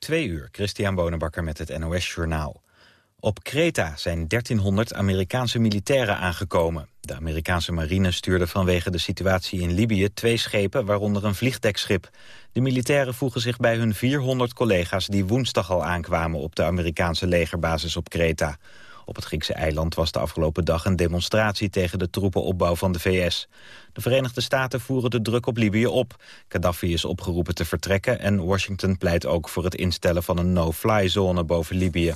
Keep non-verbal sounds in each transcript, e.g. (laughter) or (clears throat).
Twee uur, Christian Bonenbakker met het NOS Journaal. Op Kreta zijn 1300 Amerikaanse militairen aangekomen. De Amerikaanse marine stuurde vanwege de situatie in Libië twee schepen, waaronder een vliegdekschip. De militairen voegen zich bij hun 400 collega's die woensdag al aankwamen op de Amerikaanse legerbasis op Kreta. Op het Griekse eiland was de afgelopen dag een demonstratie tegen de troepenopbouw van de VS. De Verenigde Staten voeren de druk op Libië op. Gaddafi is opgeroepen te vertrekken en Washington pleit ook voor het instellen van een no-fly zone boven Libië.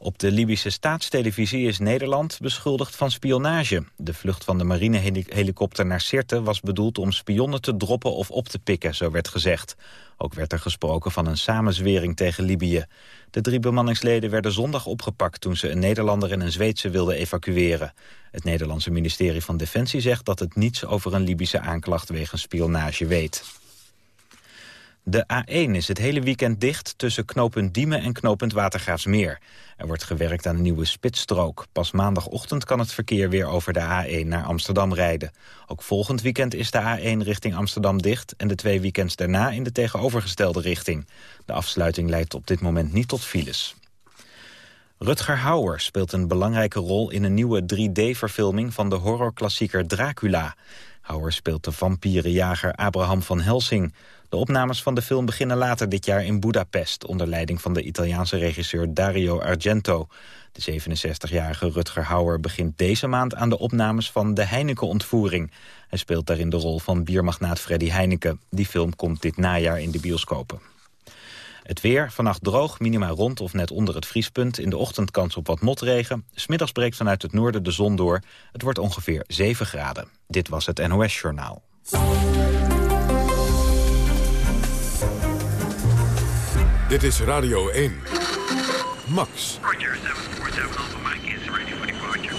Op de Libische staatstelevisie is Nederland beschuldigd van spionage. De vlucht van de marinehelikopter naar Sirte was bedoeld om spionnen te droppen of op te pikken, zo werd gezegd. Ook werd er gesproken van een samenzwering tegen Libië. De drie bemanningsleden werden zondag opgepakt toen ze een Nederlander en een Zweedse wilden evacueren. Het Nederlandse ministerie van Defensie zegt dat het niets over een Libische aanklacht wegens spionage weet. De A1 is het hele weekend dicht tussen knooppunt Diemen en knooppunt Watergraafsmeer. Er wordt gewerkt aan een nieuwe spitsstrook. Pas maandagochtend kan het verkeer weer over de A1 naar Amsterdam rijden. Ook volgend weekend is de A1 richting Amsterdam dicht... en de twee weekends daarna in de tegenovergestelde richting. De afsluiting leidt op dit moment niet tot files. Rutger Hauer speelt een belangrijke rol in een nieuwe 3D-verfilming... van de horrorklassieker Dracula. Hauer speelt de vampierenjager Abraham van Helsing... De opnames van de film beginnen later dit jaar in Budapest... onder leiding van de Italiaanse regisseur Dario Argento. De 67-jarige Rutger Hauer begint deze maand aan de opnames van De Heineken-ontvoering. Hij speelt daarin de rol van biermagnaat Freddy Heineken. Die film komt dit najaar in de bioscopen. Het weer, vannacht droog, minima rond of net onder het vriespunt. In de ochtend kans op wat motregen. Smiddags breekt vanuit het noorden de zon door. Het wordt ongeveer 7 graden. Dit was het NOS Journaal. Dit is Radio 1. Max. Roger, 747 Alpha Mike is ready for departure.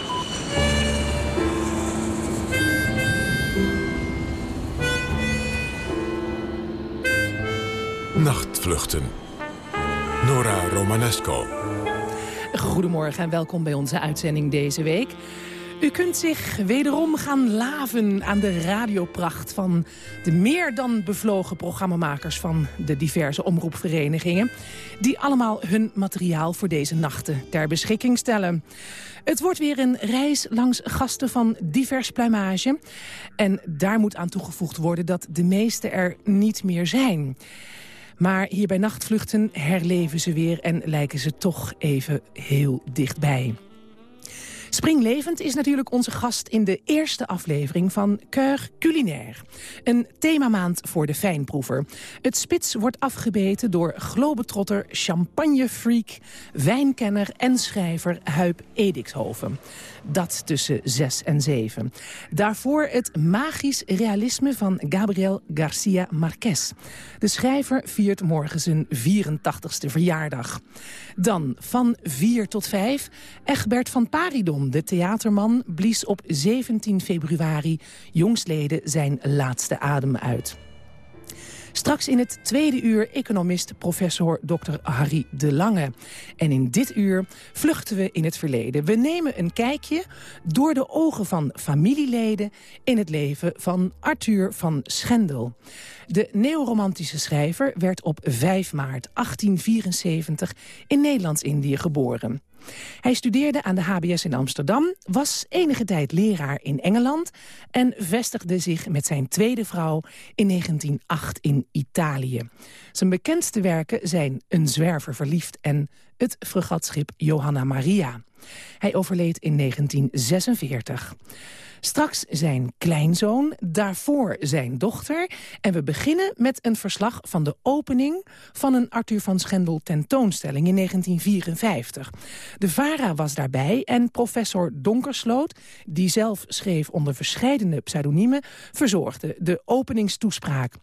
Nachtvluchten. Nora Romanesco. Goedemorgen en welkom bij onze uitzending deze week. U kunt zich wederom gaan laven aan de radiopracht van de meer dan bevlogen programmamakers van de diverse omroepverenigingen, die allemaal hun materiaal voor deze nachten ter beschikking stellen. Het wordt weer een reis langs gasten van divers pluimage. En daar moet aan toegevoegd worden dat de meeste er niet meer zijn. Maar hier bij Nachtvluchten herleven ze weer en lijken ze toch even heel dichtbij. Springlevend is natuurlijk onze gast in de eerste aflevering van Keur Culinaire. Een themamaand voor de fijnproever. Het spits wordt afgebeten door globetrotter, champagnefreak, wijnkenner en schrijver Huip Edixhoven. Dat tussen 6 en 7. Daarvoor het magisch realisme van Gabriel Garcia Marquez. De schrijver viert morgen zijn 84ste verjaardag. Dan van 4 tot 5 Egbert van Paridon, de theaterman, blies op 17 februari jongsleden zijn laatste adem uit. Straks in het tweede uur economist professor Dr. Harry de Lange. En in dit uur vluchten we in het verleden. We nemen een kijkje door de ogen van familieleden... in het leven van Arthur van Schendel. De neoromantische schrijver werd op 5 maart 1874 in Nederlands-Indië geboren. Hij studeerde aan de HBS in Amsterdam, was enige tijd leraar in Engeland... en vestigde zich met zijn tweede vrouw in 1908 in Italië. Zijn bekendste werken zijn Een zwerver verliefd en Het fregatschip Johanna Maria. Hij overleed in 1946. Straks zijn kleinzoon, daarvoor zijn dochter. En we beginnen met een verslag van de opening... van een Arthur van Schendel tentoonstelling in 1954. De VARA was daarbij en professor Donkersloot... die zelf schreef onder verschillende pseudoniemen... verzorgde de openingstoespraak.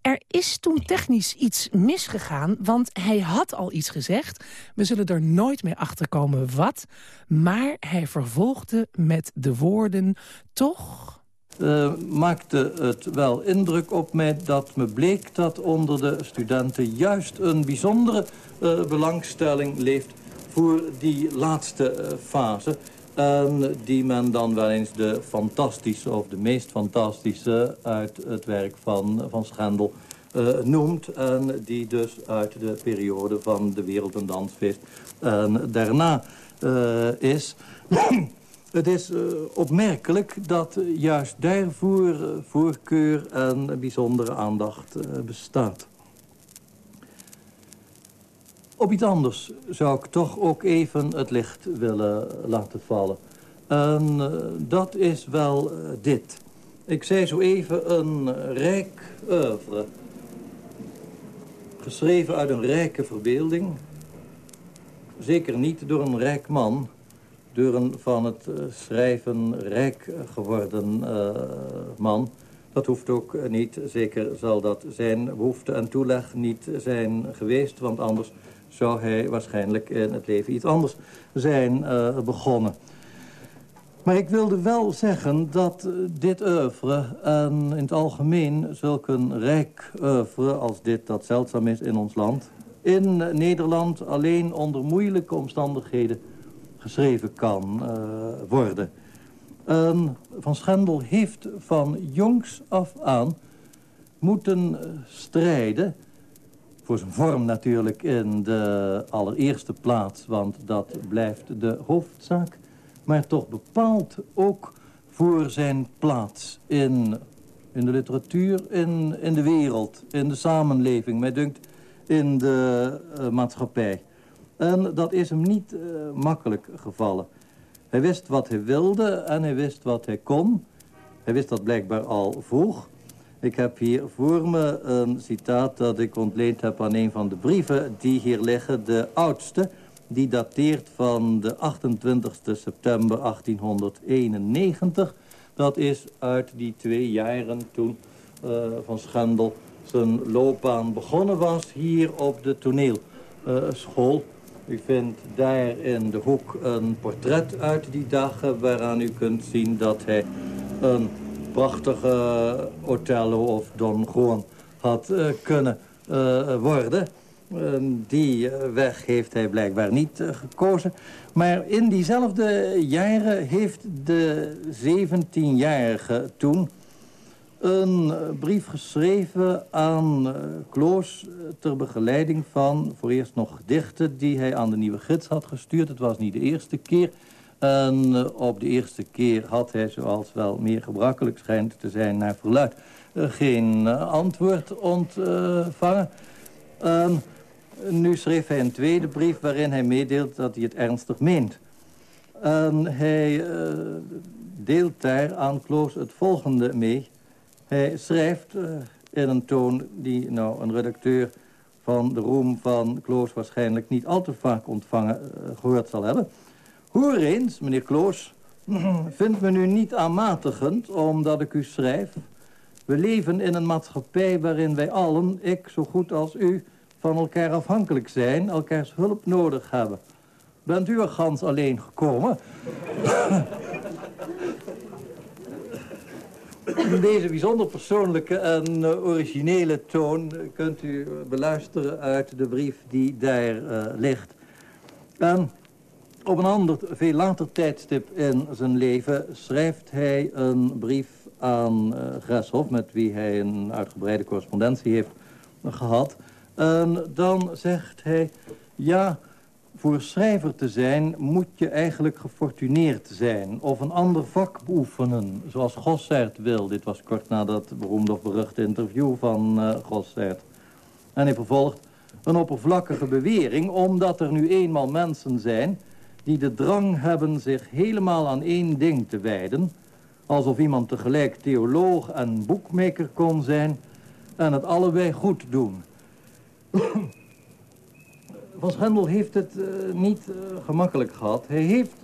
Er is toen technisch iets misgegaan, want hij had al iets gezegd. We zullen er nooit meer achter komen wat. Maar hij vervolgde met de woorden toch... Uh, maakte het wel indruk op mij dat me bleek dat onder de studenten juist een bijzondere uh, belangstelling leeft voor die laatste uh, fase. Die men dan wel eens de fantastische of de meest fantastische uit het werk van, van Schendel noemt. En die dus uit de periode van de Wereld- en Dansfeest en daarna is... (coughs) Het is opmerkelijk dat juist daarvoor voorkeur en bijzondere aandacht bestaat. Op iets anders zou ik toch ook even het licht willen laten vallen. En dat is wel dit. Ik zei zo even een rijk oeuvre. Geschreven uit een rijke verbeelding. Zeker niet door een rijk man. Van het uh, schrijven rijk geworden man. Dat hoeft ook niet. Zeker zal dat zijn behoefte en toeleg niet zijn geweest. Want anders zou hij waarschijnlijk in het leven iets anders zijn uh, begonnen. Maar ik wilde wel zeggen dat dit oeuvre en in het algemeen zulk een rijk oeuvre als dit dat zeldzaam is in ons land... in Nederland alleen onder moeilijke omstandigheden geschreven kan uh, worden. van Schendel heeft van jongs af aan moeten strijden voor zijn vorm natuurlijk in de allereerste plaats, want dat blijft de hoofdzaak. Maar toch bepaald ook voor zijn plaats in, in de literatuur, in, in de wereld, in de samenleving, mij dunkt in de uh, maatschappij. En dat is hem niet uh, makkelijk gevallen. Hij wist wat hij wilde en hij wist wat hij kon. Hij wist dat blijkbaar al vroeg. Ik heb hier voor me een citaat dat ik ontleend heb aan een van de brieven die hier liggen. De oudste, die dateert van de 28 september 1891. Dat is uit die twee jaren toen uh, Van Schendel zijn loopbaan begonnen was hier op de toneelschool. Uh, u vindt daar in de hoek een portret uit die dagen waaraan u kunt zien dat hij een prachtige Othello of Don Juan had uh, kunnen uh, worden. Uh, die weg heeft hij blijkbaar niet gekozen. Maar in diezelfde jaren heeft de 17-jarige toen een brief geschreven aan Kloos ter begeleiding van voor eerst nog gedichten die hij aan de Nieuwe Gids had gestuurd. Het was niet de eerste keer. En uh, op de eerste keer had hij, zoals wel meer gebruikelijk schijnt te zijn naar verluid, uh, geen uh, antwoord ontvangen. nu schreef hij een tweede brief waarin hij meedeelt dat hij het ernstig meent. En hij deelt daar aan Kloos het volgende mee. Hij schrijft in een toon die nou een redacteur van de roem van Kloos waarschijnlijk niet al te vaak ontvangen gehoord zal hebben... Hoor eens, meneer Kloos, (clears throat) vindt me nu niet aanmatigend omdat ik u schrijf. We leven in een maatschappij waarin wij allen, ik zo goed als u, van elkaar afhankelijk zijn, elkaars hulp nodig hebben. Bent u er gans alleen gekomen? (clears throat) Deze bijzonder persoonlijke en originele toon kunt u beluisteren uit de brief die daar uh, ligt. Op een ander, veel later tijdstip in zijn leven schrijft hij een brief aan uh, Greshoff... met wie hij een uitgebreide correspondentie heeft gehad. En dan zegt hij, ja, voor schrijver te zijn moet je eigenlijk gefortuneerd zijn... of een ander vak beoefenen, zoals Gossert wil. Dit was kort na dat beroemde of beruchte interview van uh. En hij vervolgt, een oppervlakkige bewering... omdat er nu eenmaal mensen zijn die de drang hebben zich helemaal aan één ding te wijden... alsof iemand tegelijk theoloog en boekmaker kon zijn... en het allebei goed doen. Van Schendel heeft het uh, niet uh, gemakkelijk gehad. Hij heeft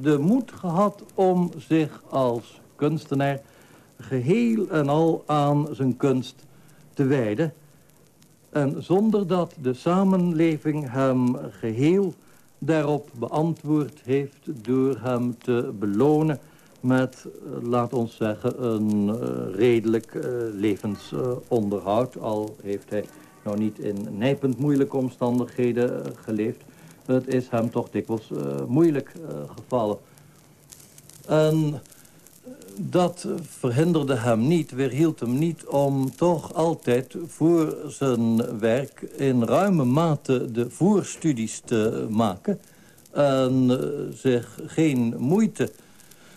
de moed gehad om zich als kunstenaar... geheel en al aan zijn kunst te wijden... En zonder dat de samenleving hem geheel daarop beantwoord heeft door hem te belonen met, eh, laat ons zeggen, een redelijk levensonderhoud. al heeft hij nou niet in nijpend moeilijke omstandigheden geleefd. Het is hem toch dikwijls moeilijk gevallen. En dat verhinderde hem niet, weerhield hem niet om toch altijd voor zijn werk in ruime mate de voorstudies te maken en eh, zich geen moeite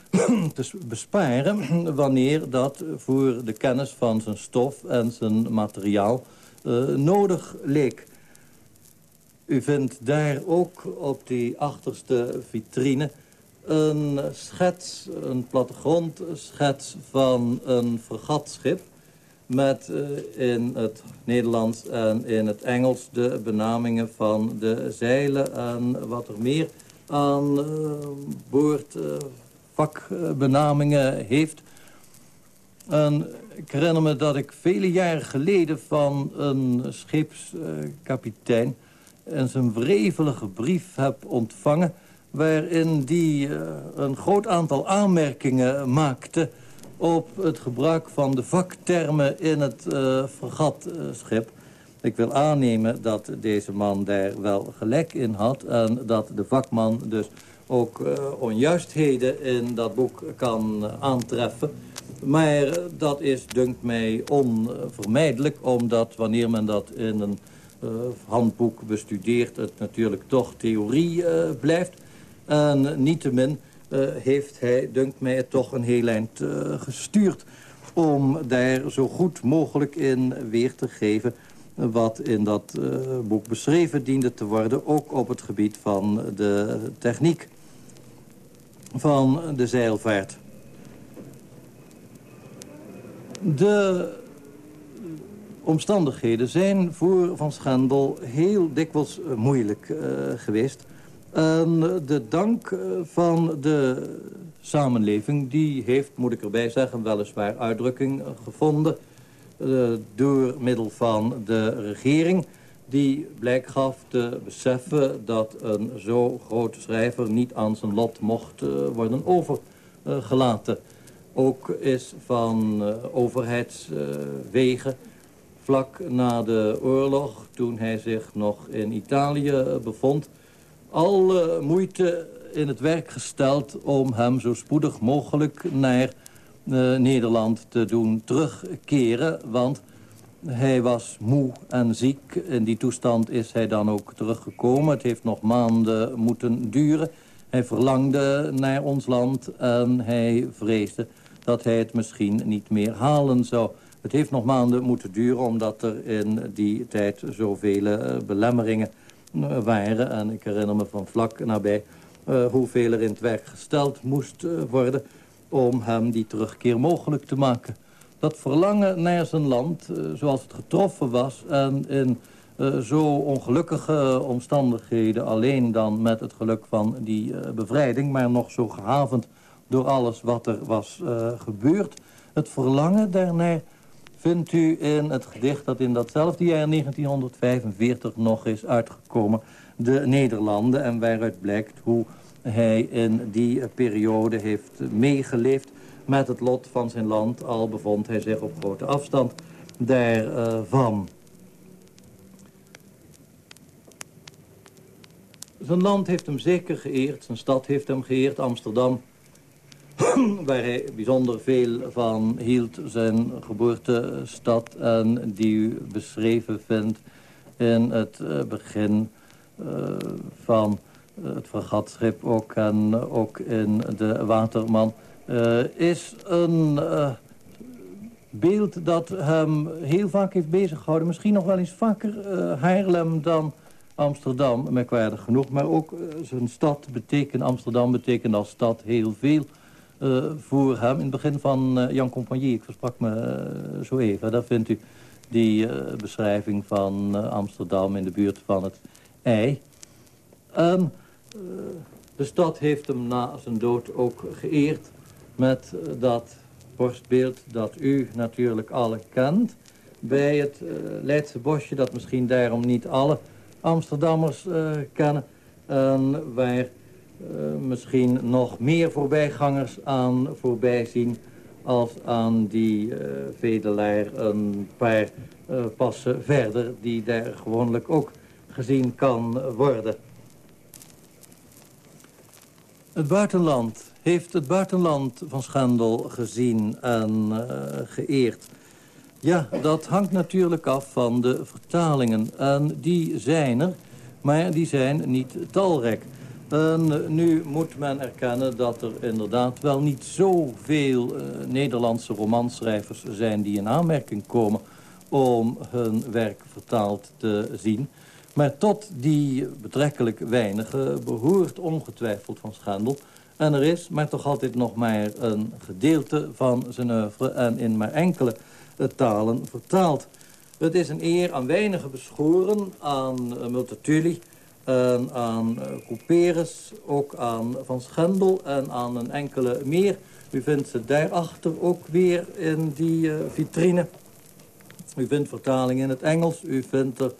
(clears throat) te besparen wanneer dat voor de kennis van zijn stof en zijn materiaal uh, nodig leek. U vindt daar ook op die achterste vitrine een schets, een plattegrondschets van een vergatschip... met uh, in het Nederlands en in het Engels de benamingen van de zeilen... en wat er meer aan uh, boord vakbenamingen heeft. En ik herinner me dat ik vele jaren geleden van een scheepskapitein... en zijn wrevelige brief heb ontvangen... waarin die uh, een groot aantal aanmerkingen maakte... op het gebruik van de vaktermen in het uh, fregatschip. Ik wil aannemen dat deze man daar wel gelijk in had... en dat de vakman dus ook uh, onjuistheden in dat boek kan aantreffen. Maar dat is, dunkt mij, onvermijdelijk... omdat wanneer men dat in een uh, handboek bestudeert... het natuurlijk toch theorie uh, blijft. En niettemin heeft hij, dunkt mij, het toch een heel eind gestuurd... om daar zo goed mogelijk in weer te geven wat in dat uh, boek beschreven diende te worden... ook op het gebied van de techniek van de zeilvaart. De omstandigheden zijn voor Van Schendel heel dikwijls eh, moeilijk uh, geweest. En de dank eh, van de samenleving, die heeft, moet ik erbij zeggen, weliswaar uitdrukking gevonden... Door middel van de regering die blijk gaf te beseffen dat een zo grote schrijver niet aan zijn lot mocht worden overgelaten. Ook is van uh, overheidswegen vlak na de oorlog, toen hij zich nog in Italië bevond, al moeite in het werk gesteld om hem zo spoedig mogelijk naar uh, Nederland te doen terugkeren. Want hij was moe en ziek. In die toestand is hij dan ook teruggekomen. Het heeft nog maanden moeten duren. Hij verlangde naar ons land en hij vreesde dat hij het misschien niet meer halen zou. Het heeft nog maanden moeten duren omdat er in die tijd zoveel uh, belemmeringen uh, waren. En ik herinner me van vlak nabij uh, hoeveel er in het werk gesteld moest worden om hem die terugkeer mogelijk te maken dat verlangen naar zijn land, zoals het getroffen was... en in zo ongelukkige omstandigheden... alleen dan met het geluk van die bevrijding... maar nog zo gehavend door alles wat er was gebeurd. Het verlangen daarnaar vindt u in het gedicht... dat in datzelfde jaar 1945 nog is uitgekomen... De Nederlanden, en waaruit blijkt hoe hij in die periode heeft meegeleefd met het lot van zijn land, al bevond hij zich op grote afstand daarvan. Zijn land heeft hem zeker geëerd, zijn stad heeft hem geëerd, Amsterdam... (clears throat) waar hij bijzonder veel van hield, zijn geboortestad... en die u beschreven vindt in het eh, begin uh, van het vergatschip ook... en ook in de Waterman... Is een beeld dat hem heel vaak heeft beziggehouden. Misschien nog wel eens vaker Haarlem dan Amsterdam, merkwaardig genoeg. Maar ook zijn stad betekent, Amsterdam betekent als stad heel veel voor hem. In het begin van Jan Compagnie, ik versprak me zo even, daar vindt u die beschrijving van Amsterdam in de buurt van het ei. Um, de stad heeft hem na zijn dood ook geëerd met dat borstbeeld dat u natuurlijk alle kent. Bij het Leidse bosje, dat misschien daarom niet alle Amsterdammers kennen. En waar uh, misschien nog meer voorbijgangers aan voorbij zien... als aan die vedelaar een paar passen verder... die daar gewoonlijk ook gezien kan worden. Het buitenland heeft het buitenland van Schendel gezien en uh, geëerd. Ja, dat hangt natuurlijk af van de vertalingen. En die zijn er, maar die zijn niet talrijk. En nu moet men erkennen dat er inderdaad wel niet zoveel uh, Nederlandse romanschrijvers zijn... die in aanmerking komen om hun werk vertaald te zien. Maar tot die betrekkelijk weinige behoort ongetwijfeld van Schendel... En er is maar toch altijd nog maar een gedeelte van zijn oeuvre... en in maar enkele talen vertaald. Het is een eer aan weinigen beschoren, aan uh, Multatuli... en aan uh, Couperus, ook aan Van Schendel en aan een enkele meer. U vindt ze daarachter ook weer in die uh, vitrine. U vindt vertaling in het Engels, u vindt er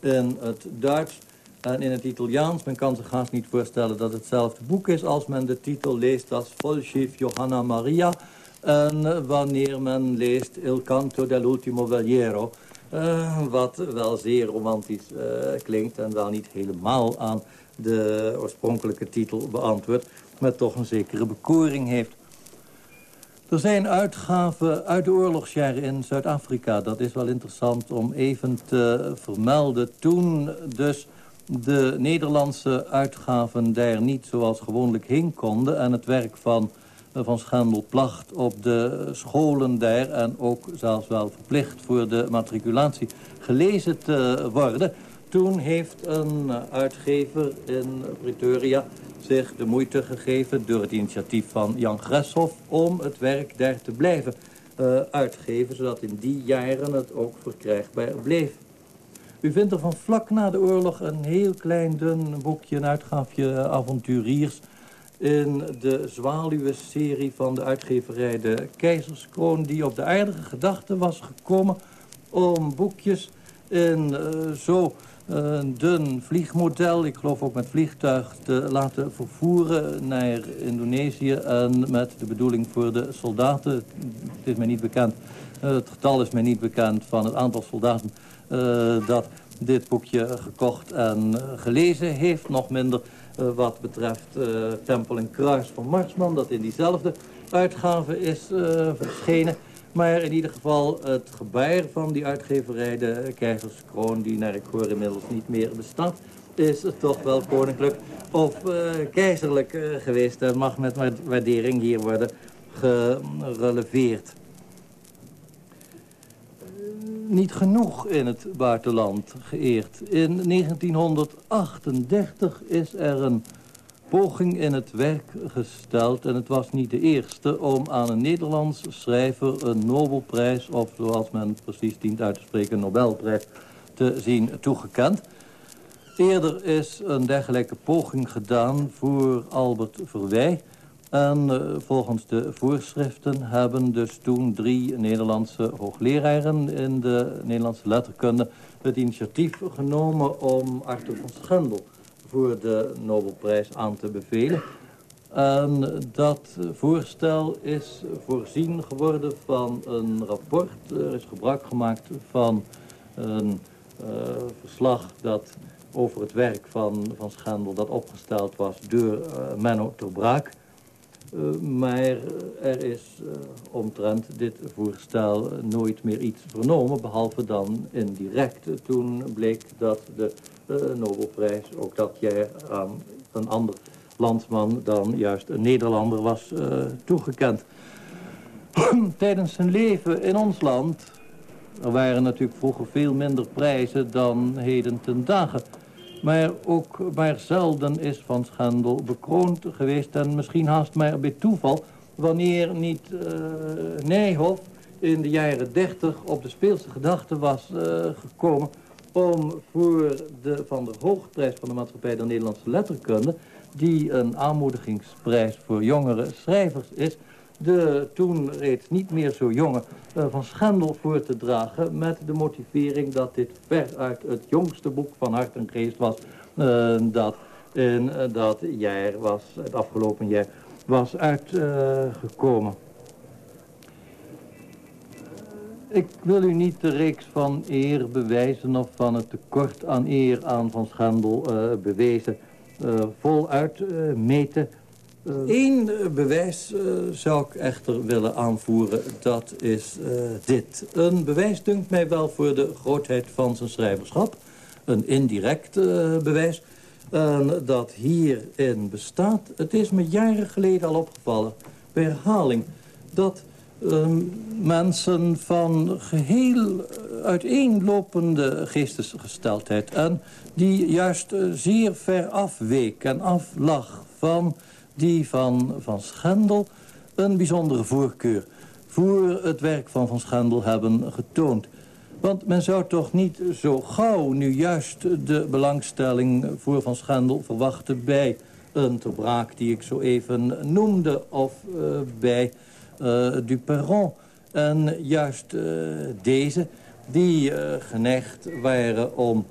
in het Duits... En in het Italiaans, men kan zich haast niet voorstellen dat het hetzelfde boek is... als men de titel leest als Volschief Johanna Maria... en wanneer men leest Il Canto dell'Ultimo Valiero... Uh, wat wel zeer romantisch uh, klinkt en wel niet helemaal aan de oorspronkelijke titel beantwoordt... maar toch een zekere bekoring heeft. Er zijn uitgaven uit de oorlogsjaren in Zuid-Afrika. Dat is wel interessant om even te vermelden. Toen dus de Nederlandse uitgaven daar niet zoals gewoonlijk heen konden... en het werk van van Schendel placht op de scholen daar... en ook zelfs wel verplicht voor de matriculatie gelezen te worden... toen heeft een uitgever in Pretoria zich de moeite gegeven... door het initiatief van Jan Gresshoff om het werk daar te blijven uh, uitgeven... zodat in die jaren het ook verkrijgbaar bleef. U vindt er van vlak na de oorlog een heel klein dun boekje, een uitgaafje avonturiers... in de Zwaluwe-serie van de uitgeverij De Keizerskroon... die op de aardige gedachte was gekomen om boekjes in uh, zo een dun vliegmodel... ik geloof ook met vliegtuig te laten vervoeren naar Indonesië... en met de bedoeling voor de soldaten, het is mij niet bekend... het getal is mij niet bekend van het aantal soldaten uh, dat dit boekje gekocht en gelezen heeft. Nog minder wat betreft Tempel en Kruis van Marsman, dat in diezelfde uitgave is verschenen. Maar in ieder geval het gebaar van die uitgeverij, de Keizerskroon, die naar ik hoor inmiddels niet meer bestaat, is toch wel koninklijk of keizerlijk geweest en mag met waardering hier worden gereleveerd niet genoeg in het buitenland geëerd. In 1938 is er een poging in het werk gesteld... en het was niet de eerste om aan een Nederlands schrijver een Nobelprijs... of zoals men precies dient uit te spreken, een Nobelprijs te zien toegekend. Eerder is een dergelijke poging gedaan voor Albert Verwij... En uh, volgens de voorschriften hebben dus toen drie Nederlandse hoogleraren in de Nederlandse letterkunde het initiatief genomen om Arthur van Schendel voor de Nobelprijs aan te bevelen. En dat voorstel is voorzien geworden van een rapport. Er is gebruik gemaakt van een uh, verslag dat over het werk van, van Schendel dat opgesteld was door uh, Menno ter Braak. Uh, maar er is uh, omtrent dit voorstel nooit meer iets vernomen, behalve dan indirect. Toen bleek dat de uh, Nobelprijs ook dat jaar aan een ander landsman dan juist een Nederlander was toegekend. (clears throat) Tijdens zijn leven in ons land, er waren natuurlijk vroeger veel minder prijzen dan heden ten dagen... Maar ook maar zelden is Van Schendel bekroond geweest. En misschien haast maar bij toeval. Wanneer niet uh, Nijhoff in de jaren 30 op de speelse gedachte was uh, gekomen... om voor de Van der Hoogprijs van de Maatschappij der Nederlandse Letterkunde... die een aanmoedigingsprijs voor jongere schrijvers is de toen reeds niet meer zo jonge uh, Van Schendel voor te dragen... met de motivering dat dit veruit het jongste boek van Hart en Geest was... Uh, dat in uh, dat jaar was, het afgelopen jaar, was uitgekomen. Ik wil u niet de reeks van eer bewijzen of van het tekort aan eer aan Van Schendel bewezen voluit meten... Eén bewijs zou ik echter willen aanvoeren. Dat is dit. Een bewijs dunkt mij wel voor de grootheid van zijn schrijverschap. Een indirect bewijs. Dat hierin bestaat. Het is me jaren geleden al opgevallen. Bij herhaling. Dat Ehm, mensen van geheel uiteenlopende geestesgesteldheid... en die juist zeer ver afweek en aflag van die van Van Schendel... een bijzondere voorkeur voor het werk van Van Schendel hebben getoond. Want men zou toch niet zo gauw nu juist de belangstelling voor Van Schendel verwachten... bij een tebraak die ik zo even noemde of uh, bij uh, du Perron. En juist uh, deze, die geneigd waren om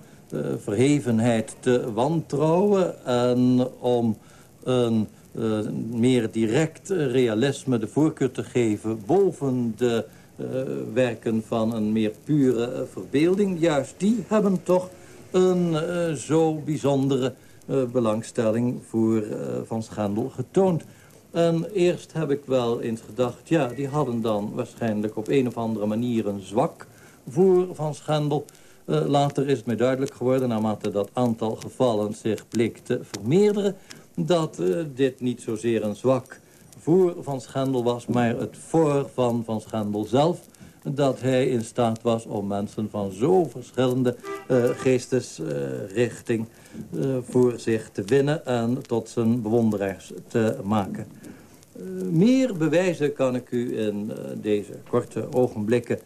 verhevenheid te wantrouwen... en om een meer direct realisme de voorkeur te geven... boven de werken van een meer pure verbeelding. Juist die hebben toch een zo bijzondere belangstelling voor Van Schendel getoond... En eerst heb ik wel eens gedacht, ja, die hadden dan waarschijnlijk op een of andere manier een zwak voor Van Schendel. Uh, later is het mij duidelijk geworden, naarmate dat aantal gevallen zich bleek te vermeerderen, dat uh, dit niet zozeer een zwak voor Van Schendel was, maar het voor van Van Schendel zelf dat hij in staat was om mensen van zo verschillende uh, geestesrichting uh, voor zich te winnen en tot zijn bewonderaars te maken. Meer bewijzen kan ik u in deze korte ogenblikken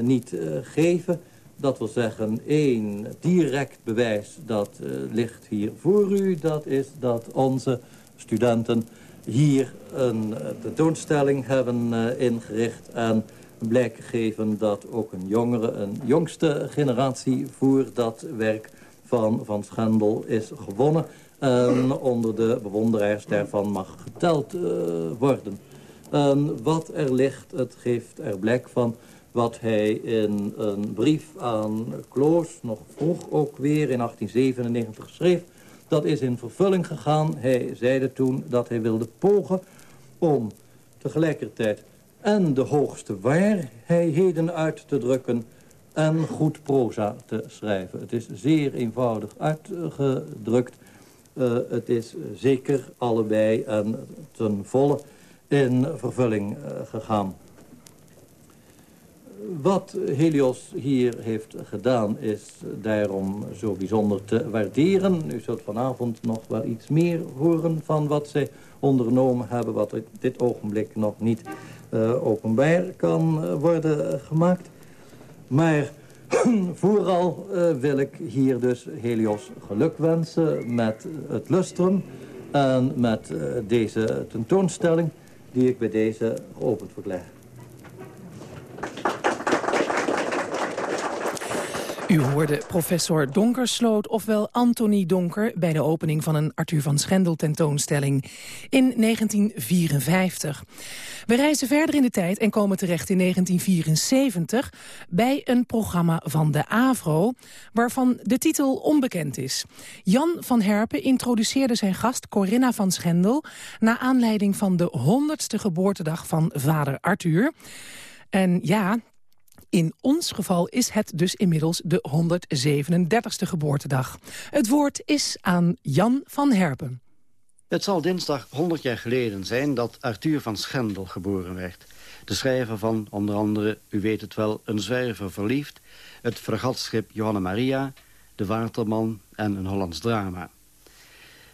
niet geven. Dat wil zeggen, één direct bewijs dat ligt hier voor u. Dat is dat onze studenten hier een tentoonstelling hebben ingericht... en blijk geven dat ook een jongere, een jongste generatie voor dat werk van Van Schendel is gewonnen. En onder de bewonderaars daarvan mag geteld worden. En wat er ligt, het geeft er blijk van wat hij in een brief aan Kloos, nog vroeg ook weer in 1897 schreef. Dat is in vervulling gegaan. Hij zeide toen dat hij wilde pogen om tegelijkertijd en de hoogste waarheden uit te drukken en goed proza te schrijven. Het is zeer eenvoudig uitgedrukt. Uh, het is zeker allebei en ten volle in vervulling uh, gegaan. Wat Helios hier heeft gedaan is daarom zo bijzonder te waarderen. U zult vanavond nog wel iets meer horen van wat zij ondernomen hebben... wat op dit ogenblik nog niet uh, openbaar kan worden gemaakt. Maar (clears throat) vooral uh, wil ik hier dus Helios geluk wensen met het lustrum... en met deze tentoonstelling die ik bij deze geopend verkleeg. U hoorde professor Donkersloot, ofwel Anthony Donker... bij de opening van een Arthur van Schendel tentoonstelling in 1954. We reizen verder in de tijd en komen terecht in 1974... bij een programma van de AVRO, waarvan de titel onbekend is. Jan van Herpen introduceerde zijn gast Corinna van Schendel... na aanleiding van de 100ste geboortedag van vader Arthur... En ja, in ons geval is het dus inmiddels de 137ste geboortedag. Het woord is aan Jan van Herpen. Het zal dinsdag 100 jaar geleden zijn dat Arthur van Schendel geboren werd. De schrijver van onder andere, u weet het wel, Een zwerver verliefd... het fregatschip Johanna Maria, De Waterman en Een Hollands drama.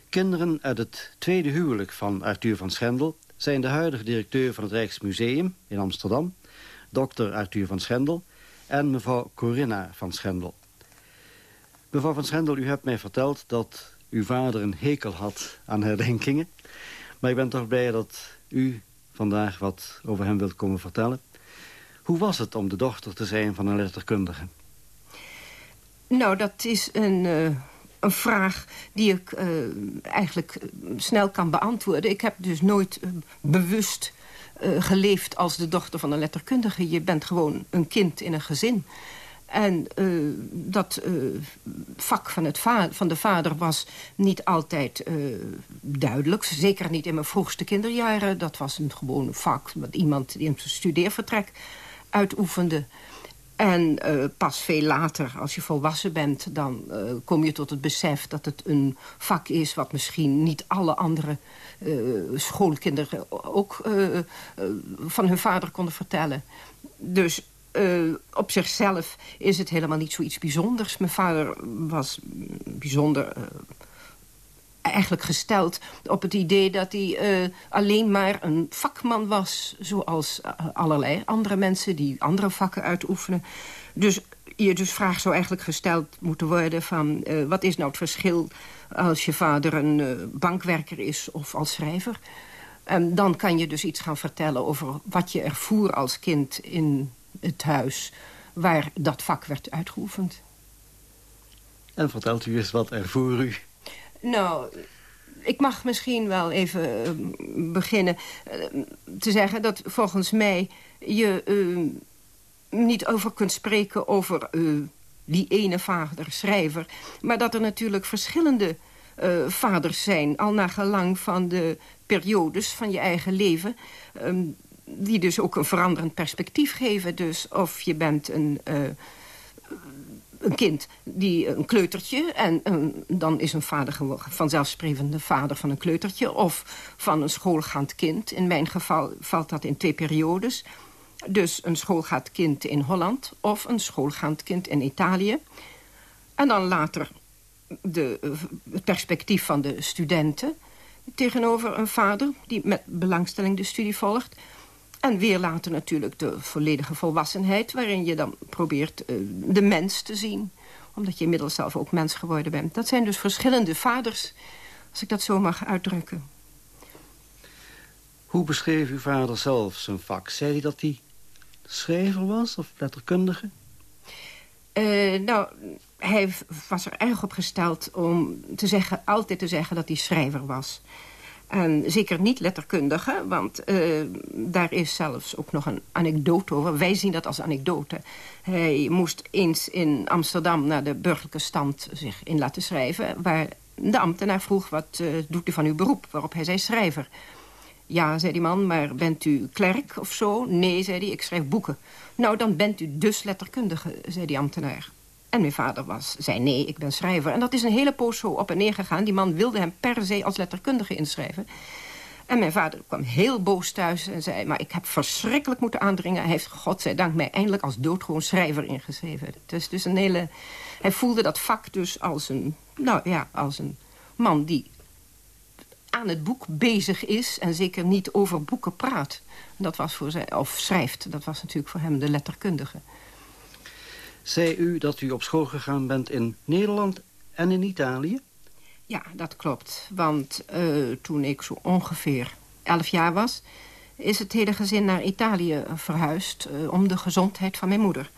Kinderen uit het tweede huwelijk van Arthur van Schendel... zijn de huidige directeur van het Rijksmuseum in Amsterdam dokter Arthur van Schendel en mevrouw Corinna van Schendel. Mevrouw van Schendel, u hebt mij verteld dat uw vader een hekel had aan herdenkingen. Maar ik ben toch blij dat u vandaag wat over hem wilt komen vertellen. Hoe was het om de dochter te zijn van een letterkundige? Nou, dat is een, uh, een vraag die ik uh, eigenlijk snel kan beantwoorden. Ik heb dus nooit uh, bewust uh, geleefd als de dochter van een letterkundige. Je bent gewoon een kind in een gezin. En uh, dat uh, vak van, het van de vader was niet altijd duidelijk. Zeker niet in mijn vroegste kinderjaren. Dat was een gewoon vak met iemand die een studeervertrek uitoefende. En pas veel later, als je volwassen bent... dan kom je tot het besef dat het een vak is... wat misschien niet alle andere schoolkinderen ook van hun vader konden vertellen. Dus op zichzelf is het helemaal niet zoiets bijzonders. Mijn vader was bijzonder... Eigenlijk gesteld op het idee dat hij alleen maar een vakman was... zoals allerlei andere mensen die andere vakken uitoefenen. Dus je dus vraag zou eigenlijk gesteld moeten worden van... wat is nou het verschil als je vader een bankwerker is of als schrijver... En dan kan je dus iets gaan vertellen over wat je ervoer als kind in het huis waar dat vak werd uitgeoefend. En vertelt u eens wat er voor u? Nou, ik mag misschien wel even uh, beginnen uh, te zeggen... dat volgens mij je uh, niet over kunt spreken over die ene vader, schrijver... maar dat er natuurlijk verschillende vaders zijn... al naar gelang van de periodes van je eigen leven... Um, die dus ook een veranderend perspectief geven. Dus of je bent een, uh, een kind, die een kleutertje... en dan is een vader vanzelfsprekend vader van een kleutertje... of van een schoolgaand kind. In mijn geval valt dat in twee periodes. Dus een schoolgaand kind in Holland of een schoolgaand kind in Italië. En dan later de, het perspectief van de studenten tegenover een vader... die met belangstelling de studie volgt... En weer later natuurlijk de volledige volwassenheid... waarin je dan probeert uh, de mens te zien. Omdat je inmiddels zelf ook mens geworden bent. Dat zijn dus verschillende vaders, als ik dat zo mag uitdrukken. Hoe beschreef uw vader zelf zijn vak? Zei hij dat hij schrijver was of letterkundige? Uh, nou, hij was er erg op gesteld om te zeggen, altijd te zeggen dat hij schrijver was. En zeker niet letterkundige, want uh, daar is zelfs ook nog een anekdote over. Wij zien dat als anekdote. Hij moest eens in Amsterdam naar de burgerlijke stand zich in laten schrijven... waar de ambtenaar vroeg, wat uh, doet u van uw beroep? Waarop hij zei, schrijver. Ja, zei die man, maar bent u klerk of zo? Nee, zei hij, ik schrijf boeken. Nou, dan bent u dus letterkundige, zei die ambtenaar. En mijn vader was, zei nee, ik ben schrijver. En dat is een hele poos zo op en neer gegaan. Die man wilde hem per se als letterkundige inschrijven. En mijn vader kwam heel boos thuis en zei... maar ik heb verschrikkelijk moeten aandringen. Hij heeft, godzijdank, mij eindelijk als doodgewoon schrijver ingeschreven. Dus, dus een hele... Hij voelde dat vak dus als een... nou ja, als een man die aan het boek bezig is... en zeker niet over boeken praat. Dat was voor zijn, of schrijft. Dat was natuurlijk voor hem de letterkundige. Zei u dat u op school gegaan bent in Nederland en in Italië? Ja, dat klopt. Want uh, toen ik zo ongeveer elf jaar was... is het hele gezin naar Italië verhuisd... Uh, om de gezondheid van mijn moeder.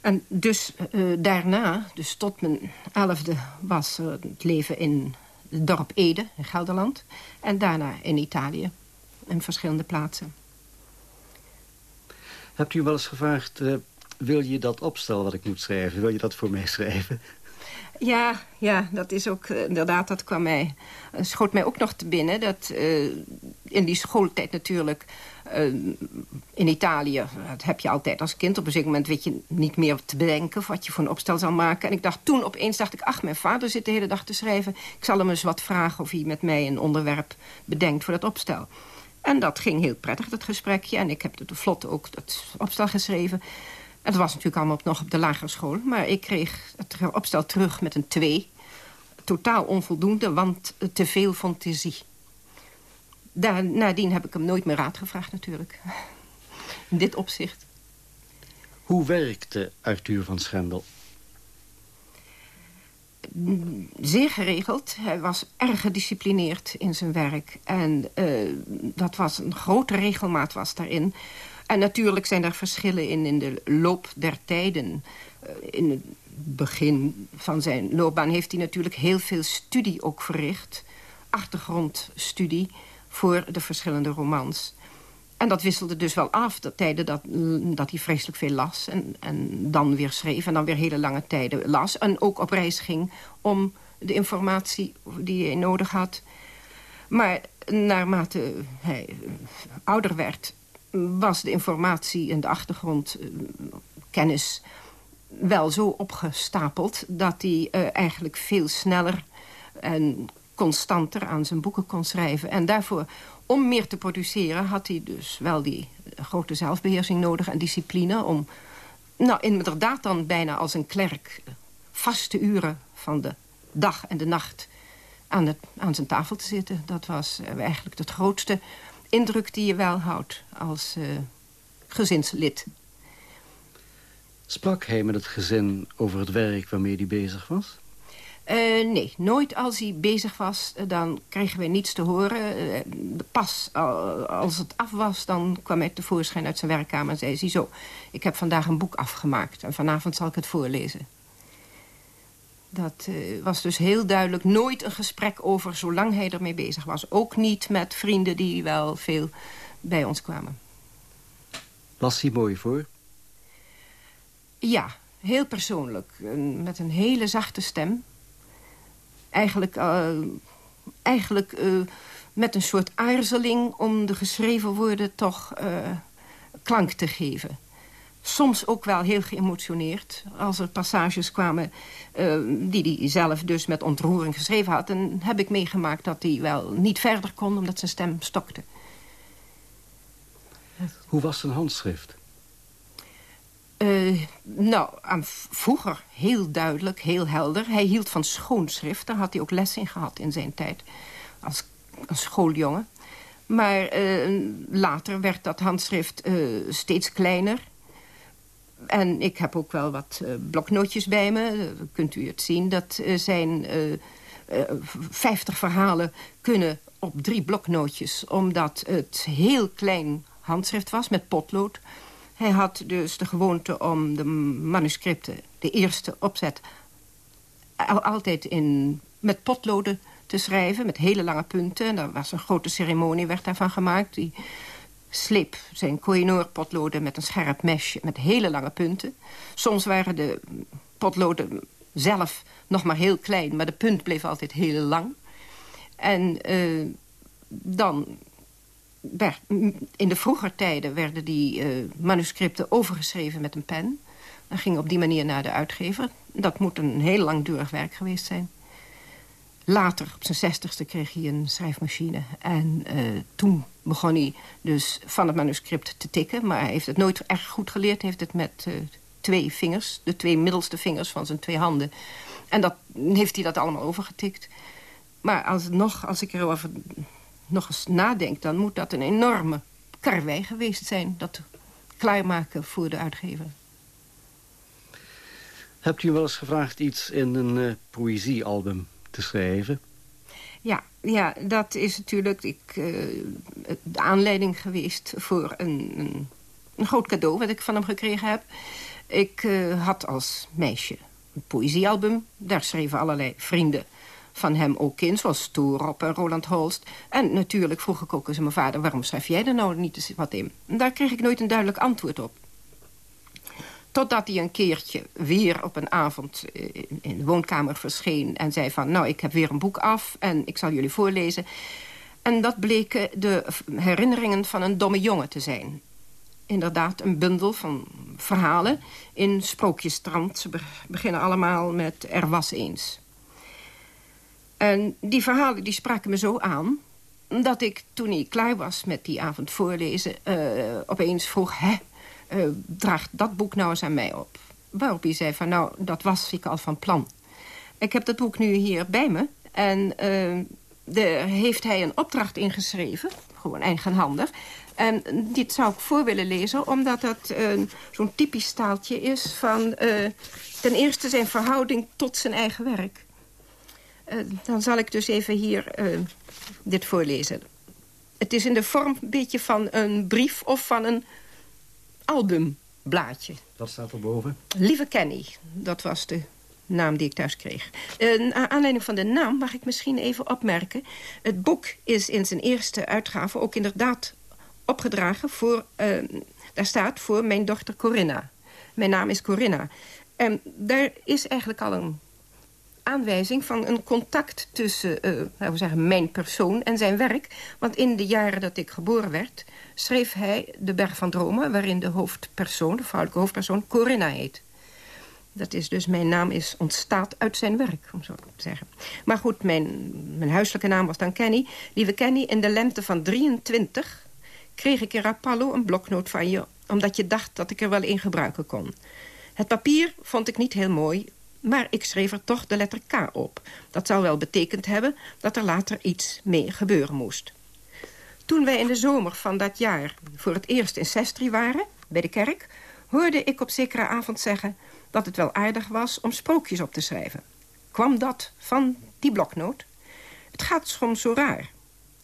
En dus uh, daarna, dus tot mijn elfde... was het leven in het dorp Ede, in Gelderland. En daarna in Italië, in verschillende plaatsen. Hebt u wel eens gevraagd wil je dat opstellen wat ik moet schrijven? Wil je dat voor mij schrijven? Ja, ja, dat is ook uh, inderdaad, dat kwam mij, uh, schoot mij ook nog te binnen. Dat uh, in die schooltijd natuurlijk, in Italië, dat heb je altijd als kind. Op een zeker moment weet je niet meer te bedenken wat je voor een opstel zal maken. En ik dacht toen opeens, dacht ik, ach, mijn vader zit de hele dag te schrijven. Ik zal hem eens wat vragen of hij met mij een onderwerp bedenkt voor dat opstel. En dat ging heel prettig, dat gesprekje. En ik heb de vlot ook dat opstel geschreven. Het was natuurlijk allemaal nog op de lagere school. Maar ik kreeg het opstel terug met een 2. Totaal onvoldoende, want te veel fantasie. Daar, nadien heb ik hem nooit meer raad gevraagd natuurlijk. (laughs) In dit opzicht. Hoe werkte Arthur van Schendel? Zeer geregeld. Hij was erg gedisciplineerd in zijn werk. En uh, dat was een grote regelmaat was daarin. En natuurlijk zijn er verschillen in, in de loop der tijden. Uh, in het begin van zijn loopbaan heeft hij natuurlijk heel veel studie ook verricht. Achtergrondstudie voor de verschillende romans. En dat wisselde dus wel af, de tijden dat, dat hij vreselijk veel las... En, en dan weer schreef en dan weer hele lange tijden las. En ook op reis ging om de informatie die hij nodig had. Maar naarmate hij ouder werd... was de informatie en de achtergrond, eh, wel zo opgestapeld... dat hij uh, eigenlijk veel sneller en constanter aan zijn boeken kon schrijven. En daarvoor, om meer te produceren... had hij dus wel die grote zelfbeheersing nodig en discipline... om nou, inderdaad dan bijna als een klerk vaste uren van de dag en de nacht aan, het, aan zijn tafel te zitten. Dat was uh, eigenlijk de grootste indruk die je wel houdt als uh, gezinslid. Sprak hij met het gezin over het werk waarmee hij bezig was? Uh, nee, nooit als hij bezig was, dan kregen we niets te horen. Uh, pas als het af was, dan kwam hij tevoorschijn uit zijn werkkamer en zei... zo, ik heb vandaag een boek afgemaakt en vanavond zal ik het voorlezen. Dat uh, was dus heel duidelijk nooit een gesprek over zolang hij ermee bezig was. Ook niet met vrienden die wel veel bij ons kwamen. Was hij mooi voor? Ja, heel persoonlijk. Met een hele zachte stem. Eigenlijk, uh, eigenlijk uh, met een soort aarzeling om de geschreven woorden toch klank te geven soms ook wel heel geëmotioneerd. Als er passages kwamen uh, die hij zelf dus met ontroering geschreven had... dan heb ik meegemaakt dat hij wel niet verder kon omdat zijn stem stokte. Hoe was zijn handschrift? Uh, nou, vroeger heel duidelijk, heel helder. Hij hield van schoonschrift. Daar had hij ook les in gehad in zijn tijd. Als, als schooljongen. Maar uh, later werd dat handschrift steeds kleiner en ik heb ook wel wat uh, bloknootjes bij me. Kunt u het zien. Dat uh, zijn 50 verhalen kunnen op drie bloknootjes. Omdat het heel klein handschrift was met potlood. Hij had dus de gewoonte om de manuscripten, de eerste opzet... altijd in, met potloden te schrijven, met hele lange punten. En daar was een grote ceremonie, werd daarvan gemaakt... Die, sleep zijn koh-i-noor-potloden met een scherp mesje met hele lange punten. Soms waren de potloden zelf nog maar heel klein, maar de punt bleef altijd heel lang. En uh, dan werd, in de vroeger tijden werden die uh, manuscripten overgeschreven met een pen. Dan ging op die manier naar de uitgever. Dat moet een heel langdurig werk geweest zijn. Later, op zijn zestigste, kreeg hij een schrijfmachine. En uh, toen begon hij dus van het manuscript te tikken. Maar hij heeft het nooit erg goed geleerd. Hij heeft het met uh, twee vingers, de twee middelste vingers van zijn twee handen. En dat heeft hij dat allemaal overgetikt. Maar als, nog, als ik erover nog eens nadenk... dan moet dat een enorme karwei geweest zijn. Dat klaarmaken voor de uitgever. Hebt u wel eens gevraagd iets in een uh, poëziealbum te schrijven? Ja, ja, dat is natuurlijk ik, uh, de aanleiding geweest voor een, een, een, groot cadeau... wat ik van hem gekregen heb. Ik uh, had als meisje een poëziealbum. Daar schreven allerlei vrienden van hem ook in, zoals Toorop en Roland Holst. En natuurlijk vroeg ik ook eens aan mijn vader... waarom schrijf jij er nou niet wat in? daar kreeg ik nooit een duidelijk antwoord op. Totdat hij een keertje weer op een avond eh, in de woonkamer verscheen... en zei van, nou, ik heb weer een boek af en ik zal jullie voorlezen. En dat bleken de herinneringen van een domme jongen te zijn. Inderdaad, een bundel van verhalen in Sprookjesstrand. Ze beginnen allemaal met Er was eens. En die verhalen die spraken me zo aan... dat ik, toen ik klaar was met die avond voorlezen... Uh, opeens vroeg, hè, uh, draag dat boek nou eens aan mij op. Waarop hij zei van, nou, dat was ik al van plan. Ik heb dat boek nu hier bij me. En uh, daar heeft hij een opdracht ingeschreven. Gewoon eigenhandig. En dit zou ik voor willen lezen, omdat dat uh, zo'n typisch staaltje is van... Ten eerste zijn verhouding tot zijn eigen werk. Dan zal ik dus even hier dit voorlezen. Het is in de vorm een beetje van een brief of van een albumblaadje. Wat staat er boven? Lieve Kenny, dat was de naam die ik thuis kreeg. Uh, naar aanleiding van de naam mag ik misschien even opmerken... het boek is in zijn eerste uitgave ook inderdaad opgedragen voor... eh, daar staat voor mijn dochter Corinna. Mijn naam is Corinna. En daar is eigenlijk al een aanwijzing van een contact tussen eh, laten we zeggen, mijn persoon en zijn werk. Want in de jaren dat ik geboren werd, schreef hij De Berg van Dromen... waarin de hoofdpersoon, de vrouwelijke hoofdpersoon, Corinna heet. Dat is dus, mijn naam is ontstaat uit zijn werk, om zo te zeggen. Maar goed, mijn, mijn huiselijke naam was dan Kenny. Lieve Kenny, in de lente van 23 kreeg ik in Rapallo een bloknoot van je... omdat je dacht dat ik er wel een gebruiken kon. Het papier vond ik niet heel mooi, maar ik schreef er toch de letter K op. Dat zou wel betekend hebben dat er later iets mee gebeuren moest. Toen wij in de zomer van dat jaar voor het eerst in Sestri waren, bij de kerk... hoorde ik op zekere avond zeggen dat het wel aardig was om sprookjes op te schrijven. Kwam dat van die bloknoot? Het gaat soms zo raar.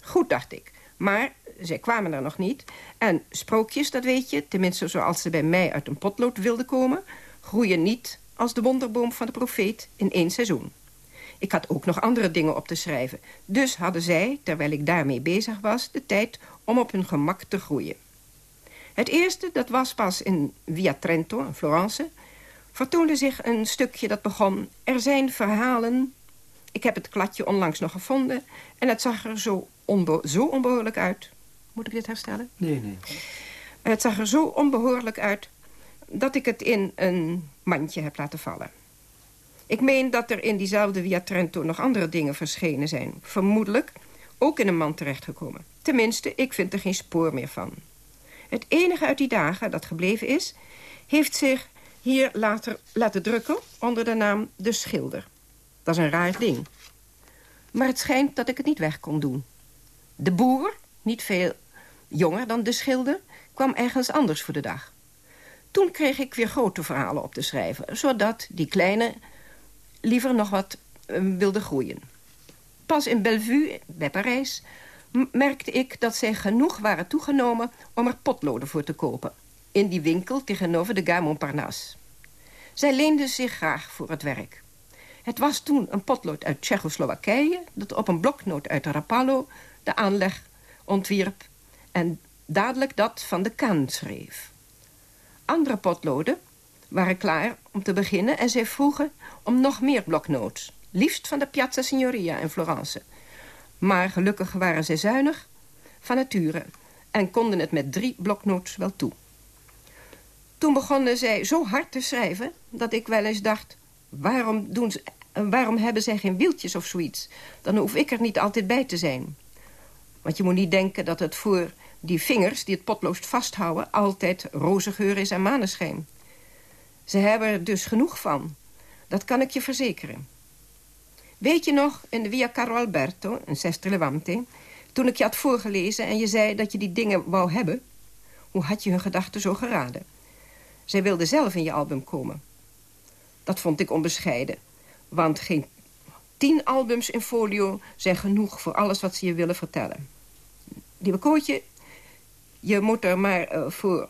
Goed, dacht ik. Maar zij kwamen er nog niet. En sprookjes, dat weet je, tenminste zoals ze bij mij uit een potlood wilden komen... groeien niet als de wonderboom van de profeet in één seizoen. Ik had ook nog andere dingen op te schrijven. Dus hadden zij, terwijl ik daarmee bezig was... de tijd om op hun gemak te groeien. Het eerste, dat was pas in Via Trento, in Florence... vertoonde zich een stukje dat begon... Er zijn verhalen... Ik heb het kladje onlangs nog gevonden... en het zag er zo, onbe zo onbehoorlijk uit. Moet ik dit herstellen? Nee, nee. Het zag er zo onbehoorlijk uit dat ik het in een mandje heb laten vallen. Ik meen dat er in diezelfde Via Trento nog andere dingen verschenen zijn. Vermoedelijk ook in een mand terechtgekomen. Tenminste, ik vind er geen spoor meer van. Het enige uit die dagen dat gebleven is... heeft zich hier later laten drukken onder de naam De Schilder. Dat is een raar ding. Maar het schijnt dat ik het niet weg kon doen. De boer, niet veel jonger dan De Schilder... kwam ergens anders voor de dag. Toen kreeg ik weer grote verhalen op te schrijven... zodat die kleine liever nog wat eh, wilde groeien. Pas in Bellevue, bij Parijs, merkte ik dat zij genoeg waren toegenomen... om er potloden voor te kopen. In die winkel tegenover de Gare Montparnasse. Zij leende zich graag voor het werk. Het was toen een potlood uit Tsjechoslowakije... dat op een bloknoot uit Rapallo de aanleg ontwierp... en dadelijk dat van de Kaan schreef. Andere potloden waren klaar om te beginnen... en zij vroegen om nog meer bloknotes. Liefst van de Piazza Signoria in Florence. Maar gelukkig waren zij zuinig van nature... en konden het met drie bloknotes wel toe. Toen begonnen zij zo hard te schrijven... dat ik wel eens dacht, waarom, doen ze, waarom hebben zij geen wieltjes of zoiets? Dan hoef ik er niet altijd bij te zijn. Want je moet niet denken dat het voor die vingers die het potlood vasthouden... altijd roze geur is en maneschijn. Ze hebben er dus genoeg van. Dat kan ik je verzekeren. Weet je nog, in de Via Carlo Alberto, in Sestri Levante... toen ik je had voorgelezen en je zei dat je die dingen wou hebben... hoe had je hun gedachten zo geraden? Zij wilde zelf in je album komen. Dat vond ik onbescheiden. Want geen tien albums in folio zijn genoeg voor alles wat ze je willen vertellen. Lieve Kootje, je moet er maar eh, voor...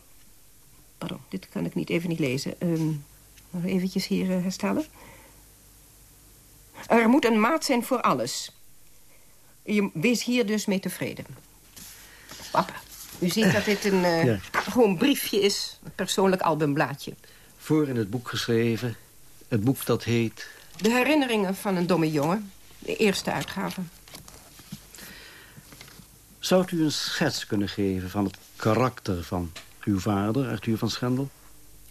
Pardon, dit kan ik niet, even niet lezen. Um, nog eventjes hier uh, herstellen. Er moet een maat zijn voor alles. Je wees hier dus mee tevreden. Papa, u ziet dat dit een uh, Ja. gewoon briefje is. Een persoonlijk albumblaadje. Voor in het boek geschreven. Het boek dat heet... De herinneringen van een domme jongen. De eerste uitgave. Zou u een schets kunnen geven van het karakter van uw vader, Arthur van Schendel?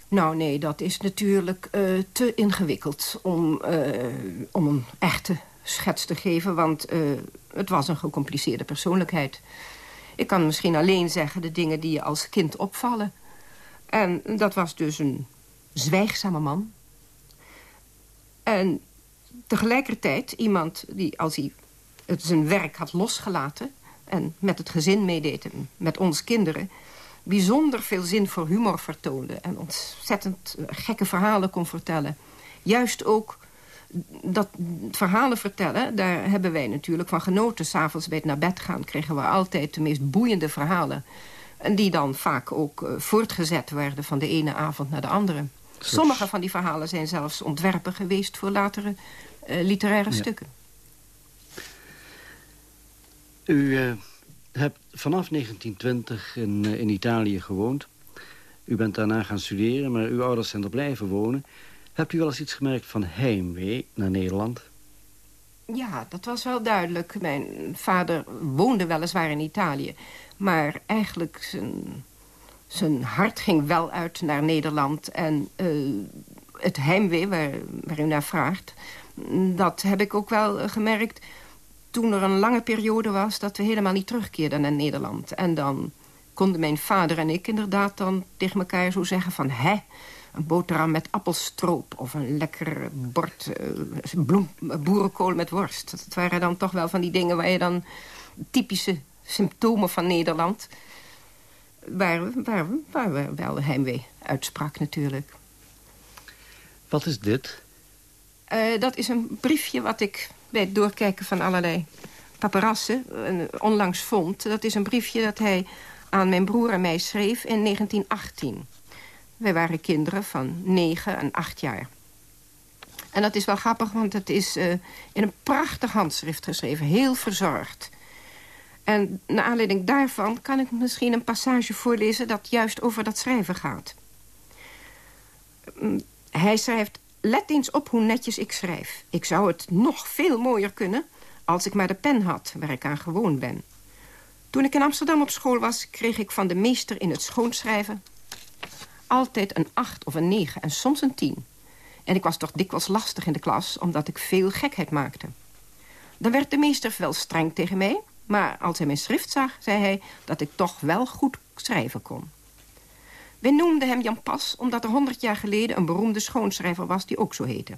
Nou, nee, dat is natuurlijk eh, te ingewikkeld om, eh, om een echte schets te geven... want eh, het was een gecompliceerde persoonlijkheid. Ik kan misschien alleen zeggen de dingen die je als kind opvallen. En dat was dus een zwijgzame man. En tegelijkertijd iemand die, als hij het zijn werk had losgelaten... en met het gezin meedeed, en met ons kinderen bijzonder veel zin voor humor vertoonde... en ontzettend eh, gekke verhalen kon vertellen. Juist ook dat verhalen vertellen, daar hebben wij natuurlijk van genoten. S'avonds bij het naar bed gaan kregen we altijd de meest boeiende verhalen. En die dan vaak ook eh, voortgezet werden van de ene avond naar de andere. Sommige van die verhalen zijn zelfs ontwerpen geweest voor latere eh, literaire Ja. stukken. U, eh, hebt vanaf 1920 in, eh, in Italië gewoond. U bent daarna gaan studeren, maar uw ouders zijn er blijven wonen. Hebt u wel eens iets gemerkt van heimwee naar Nederland? Ja, dat was wel duidelijk. Mijn vader woonde weliswaar in Italië. Maar eigenlijk zijn, zijn hart ging wel uit naar Nederland. En eh, het heimwee waar, waar u naar vraagt... dat heb ik ook wel gemerkt toen er een lange periode was... dat we helemaal niet terugkeerden naar Nederland. En dan konden mijn vader en ik inderdaad dan tegen elkaar zo zeggen van... hè, een boterham met appelstroop of een lekker bord uh, bloem, boerenkool met worst. Dat waren dan toch wel van die dingen waar je dan typische symptomen van Nederland... waar we, waar we, waar we wel heimwee uitsprak natuurlijk. Wat is dit? Uh, dat is een briefje wat ik bij het doorkijken van allerlei paparassen onlangs vond. Dat is een briefje dat hij aan mijn broer en mij schreef in 1918. Wij waren kinderen van 9 en 8 jaar. En dat is wel grappig, want het is uh, in een prachtig handschrift geschreven. Heel verzorgd. En naar aanleiding daarvan kan ik misschien een passage voorlezen... dat juist over dat schrijven gaat. Mm, hij schrijft... Let eens op hoe netjes ik schrijf. Ik zou het nog veel mooier kunnen... als ik maar de pen had waar ik aan gewoon ben. Toen ik in Amsterdam op school was... kreeg ik van de meester in het schoonschrijven... altijd een acht of een negen en soms een tien. En ik was toch dikwijls lastig in de klas... omdat ik veel gekheid maakte. Dan werd de meester wel streng tegen mij... maar als hij mijn schrift zag, zei hij dat ik toch wel goed schrijven kon. We noemden hem Jan Pas omdat er honderd jaar geleden... een beroemde schoonschrijver was die ook zo heette.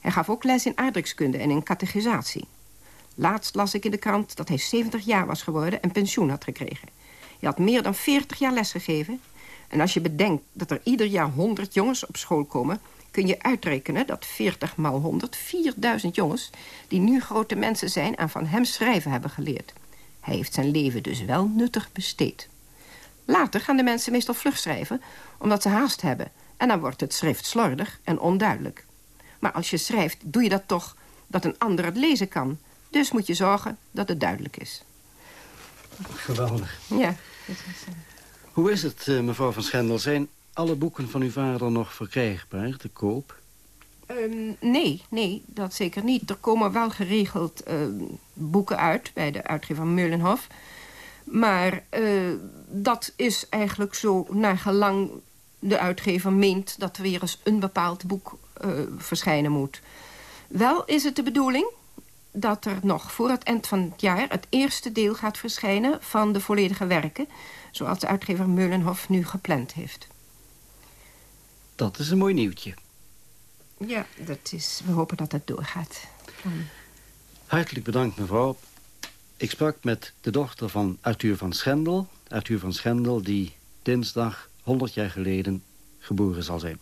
Hij gaf ook les in aardrijkskunde en in catechisatie. Laatst las ik in de krant dat hij 70 jaar was geworden en pensioen had gekregen. Hij had meer dan 40 jaar lesgegeven. En als je bedenkt dat er ieder jaar 100 jongens op school komen... kun je uitrekenen dat 40 maal 100 4000 jongens... die nu grote mensen zijn en van hem schrijven hebben geleerd. Hij heeft zijn leven dus wel nuttig besteed. Later gaan de mensen meestal vlug schrijven, omdat ze haast hebben. En dan wordt het schrift slordig en onduidelijk. Maar als je schrijft, doe je dat toch dat een ander het lezen kan... Dus moet je zorgen dat het duidelijk is. Geweldig. Ja. Hoe is het, eh, mevrouw van Schendel? Zijn alle boeken van uw vader nog verkrijgbaar, te koop? Um, nee, nee, dat zeker niet. Er komen wel geregeld uh, boeken uit bij de uitgever Meulenhof. Maar uh, dat is eigenlijk zo naar gelang de uitgever meent... dat er weer eens een bepaald boek uh, verschijnen moet. Wel is het de bedoeling dat er nog voor het eind van het jaar... het eerste deel gaat verschijnen van de volledige werken... zoals de uitgever Meulenhof nu gepland heeft. Dat is een mooi nieuwtje. Ja, dat is, we hopen dat het doorgaat. Hartelijk bedankt, mevrouw. Ik sprak met de dochter van Arthur van Schendel. Arthur van Schendel, die dinsdag 100 jaar geleden geboren zal zijn.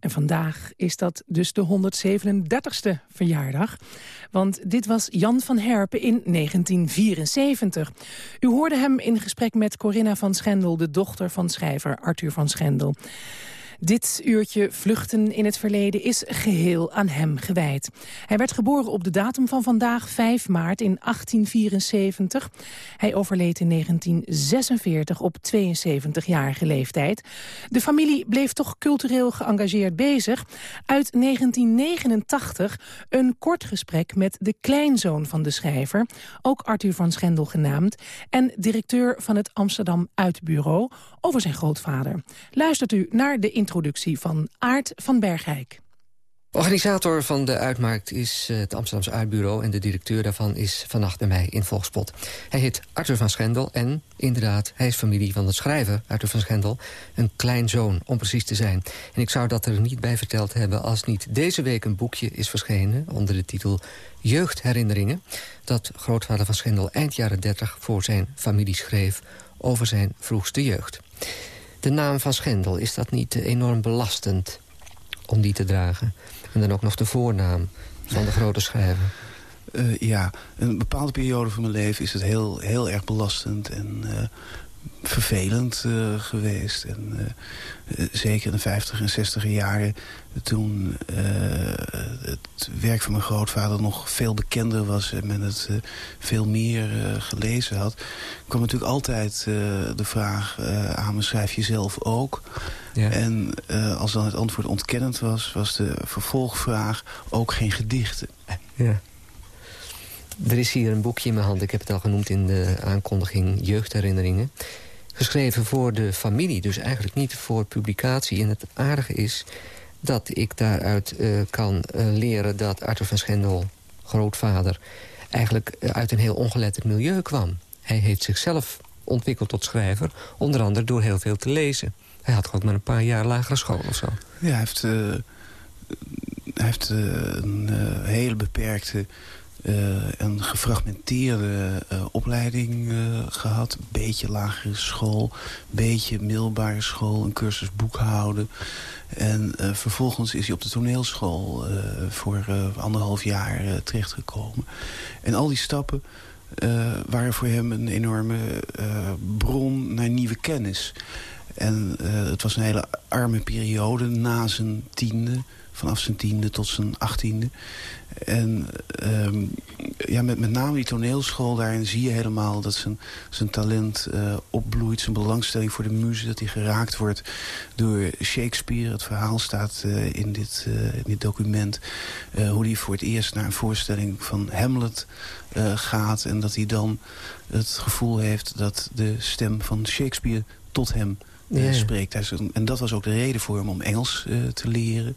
En vandaag is dat dus de 137ste verjaardag. Want dit was Jan van Herpen in 1974. U hoorde hem in gesprek met Corinna van Schendel... de dochter van schrijver Arthur van Schendel. Dit uurtje Vluchten in het Verleden is geheel aan hem gewijd. Hij werd geboren op de datum van vandaag, 5 maart in 1874. Hij overleed in 1946 op 72-jarige leeftijd. De familie bleef toch cultureel geëngageerd bezig. Uit 1989 een kort gesprek met de kleinzoon van de schrijver... ook Arthur van Schendel genaamd... en directeur van het Amsterdam Uitbureau over zijn grootvader. Luistert u naar de introductie van Aart van Bergijk. Organisator van de uitmarkt is eh, het Amsterdamse Uitbureau... en de directeur daarvan is vannacht bij mij in Volkspot. Hij heet Arthur van Schendel en inderdaad, hij is familie van de schrijver... Arthur van Schendel, een kleinzoon, om precies te zijn. En ik zou dat er niet bij verteld hebben... als niet deze week een boekje is verschenen onder de titel Jeugdherinneringen... dat grootvader van Schendel eind jaren 30 voor zijn familie schreef... over zijn vroegste jeugd. De naam van Schendel, is dat niet enorm belastend om die te dragen? En dan ook nog de voornaam van de grote schrijver. Uh, ja, een bepaalde periode van mijn leven is het heel, heel erg belastend en uh, vervelend uh, geweest. En, zeker in de 50 en 60 jaren, toen het het werk van mijn grootvader nog veel bekender was... en men het veel meer gelezen had... kwam natuurlijk altijd de vraag aan me, schrijf je zelf ook? Ja. En als dan het antwoord ontkennend was... was de vervolgvraag ook geen gedichten. Ja. Er is hier een boekje in mijn hand, ik heb het al genoemd in de aankondiging Jeugdherinneringen. Geschreven voor de familie, dus eigenlijk niet voor publicatie. En het aardige is dat ik daaruit uh, kan uh, leren dat Arthur van Schendel, grootvader... eigenlijk uh, uit een heel ongeletterd milieu kwam. Hij heeft zichzelf ontwikkeld tot schrijver, onder andere door heel veel te lezen. Hij had gewoon maar een paar jaar lagere school of zo. Ja, hij heeft, hij heeft een hele beperkte een gefragmenteerde uh, opleiding uh, gehad. Een beetje lagere school, een beetje middelbare school, een cursus boekhouden. En vervolgens is hij op de toneelschool voor anderhalf jaar terechtgekomen. En al die stappen waren voor hem een enorme bron naar nieuwe kennis. En het was een hele arme periode na zijn tiende vanaf zijn tiende tot zijn achttiende. En um, ja, met, met name die toneelschool, daarin zie je helemaal dat zijn, zijn talent uh, opbloeit. Zijn belangstelling voor de muziek, dat hij geraakt wordt door Shakespeare. Het verhaal staat uh, in, dit, uh, in dit document. hoe hij voor het eerst naar een voorstelling van Hamlet gaat. En dat hij dan het gevoel heeft dat de stem van Shakespeare tot hem ja. spreekt. En dat was ook de reden voor hem om Engels te leren.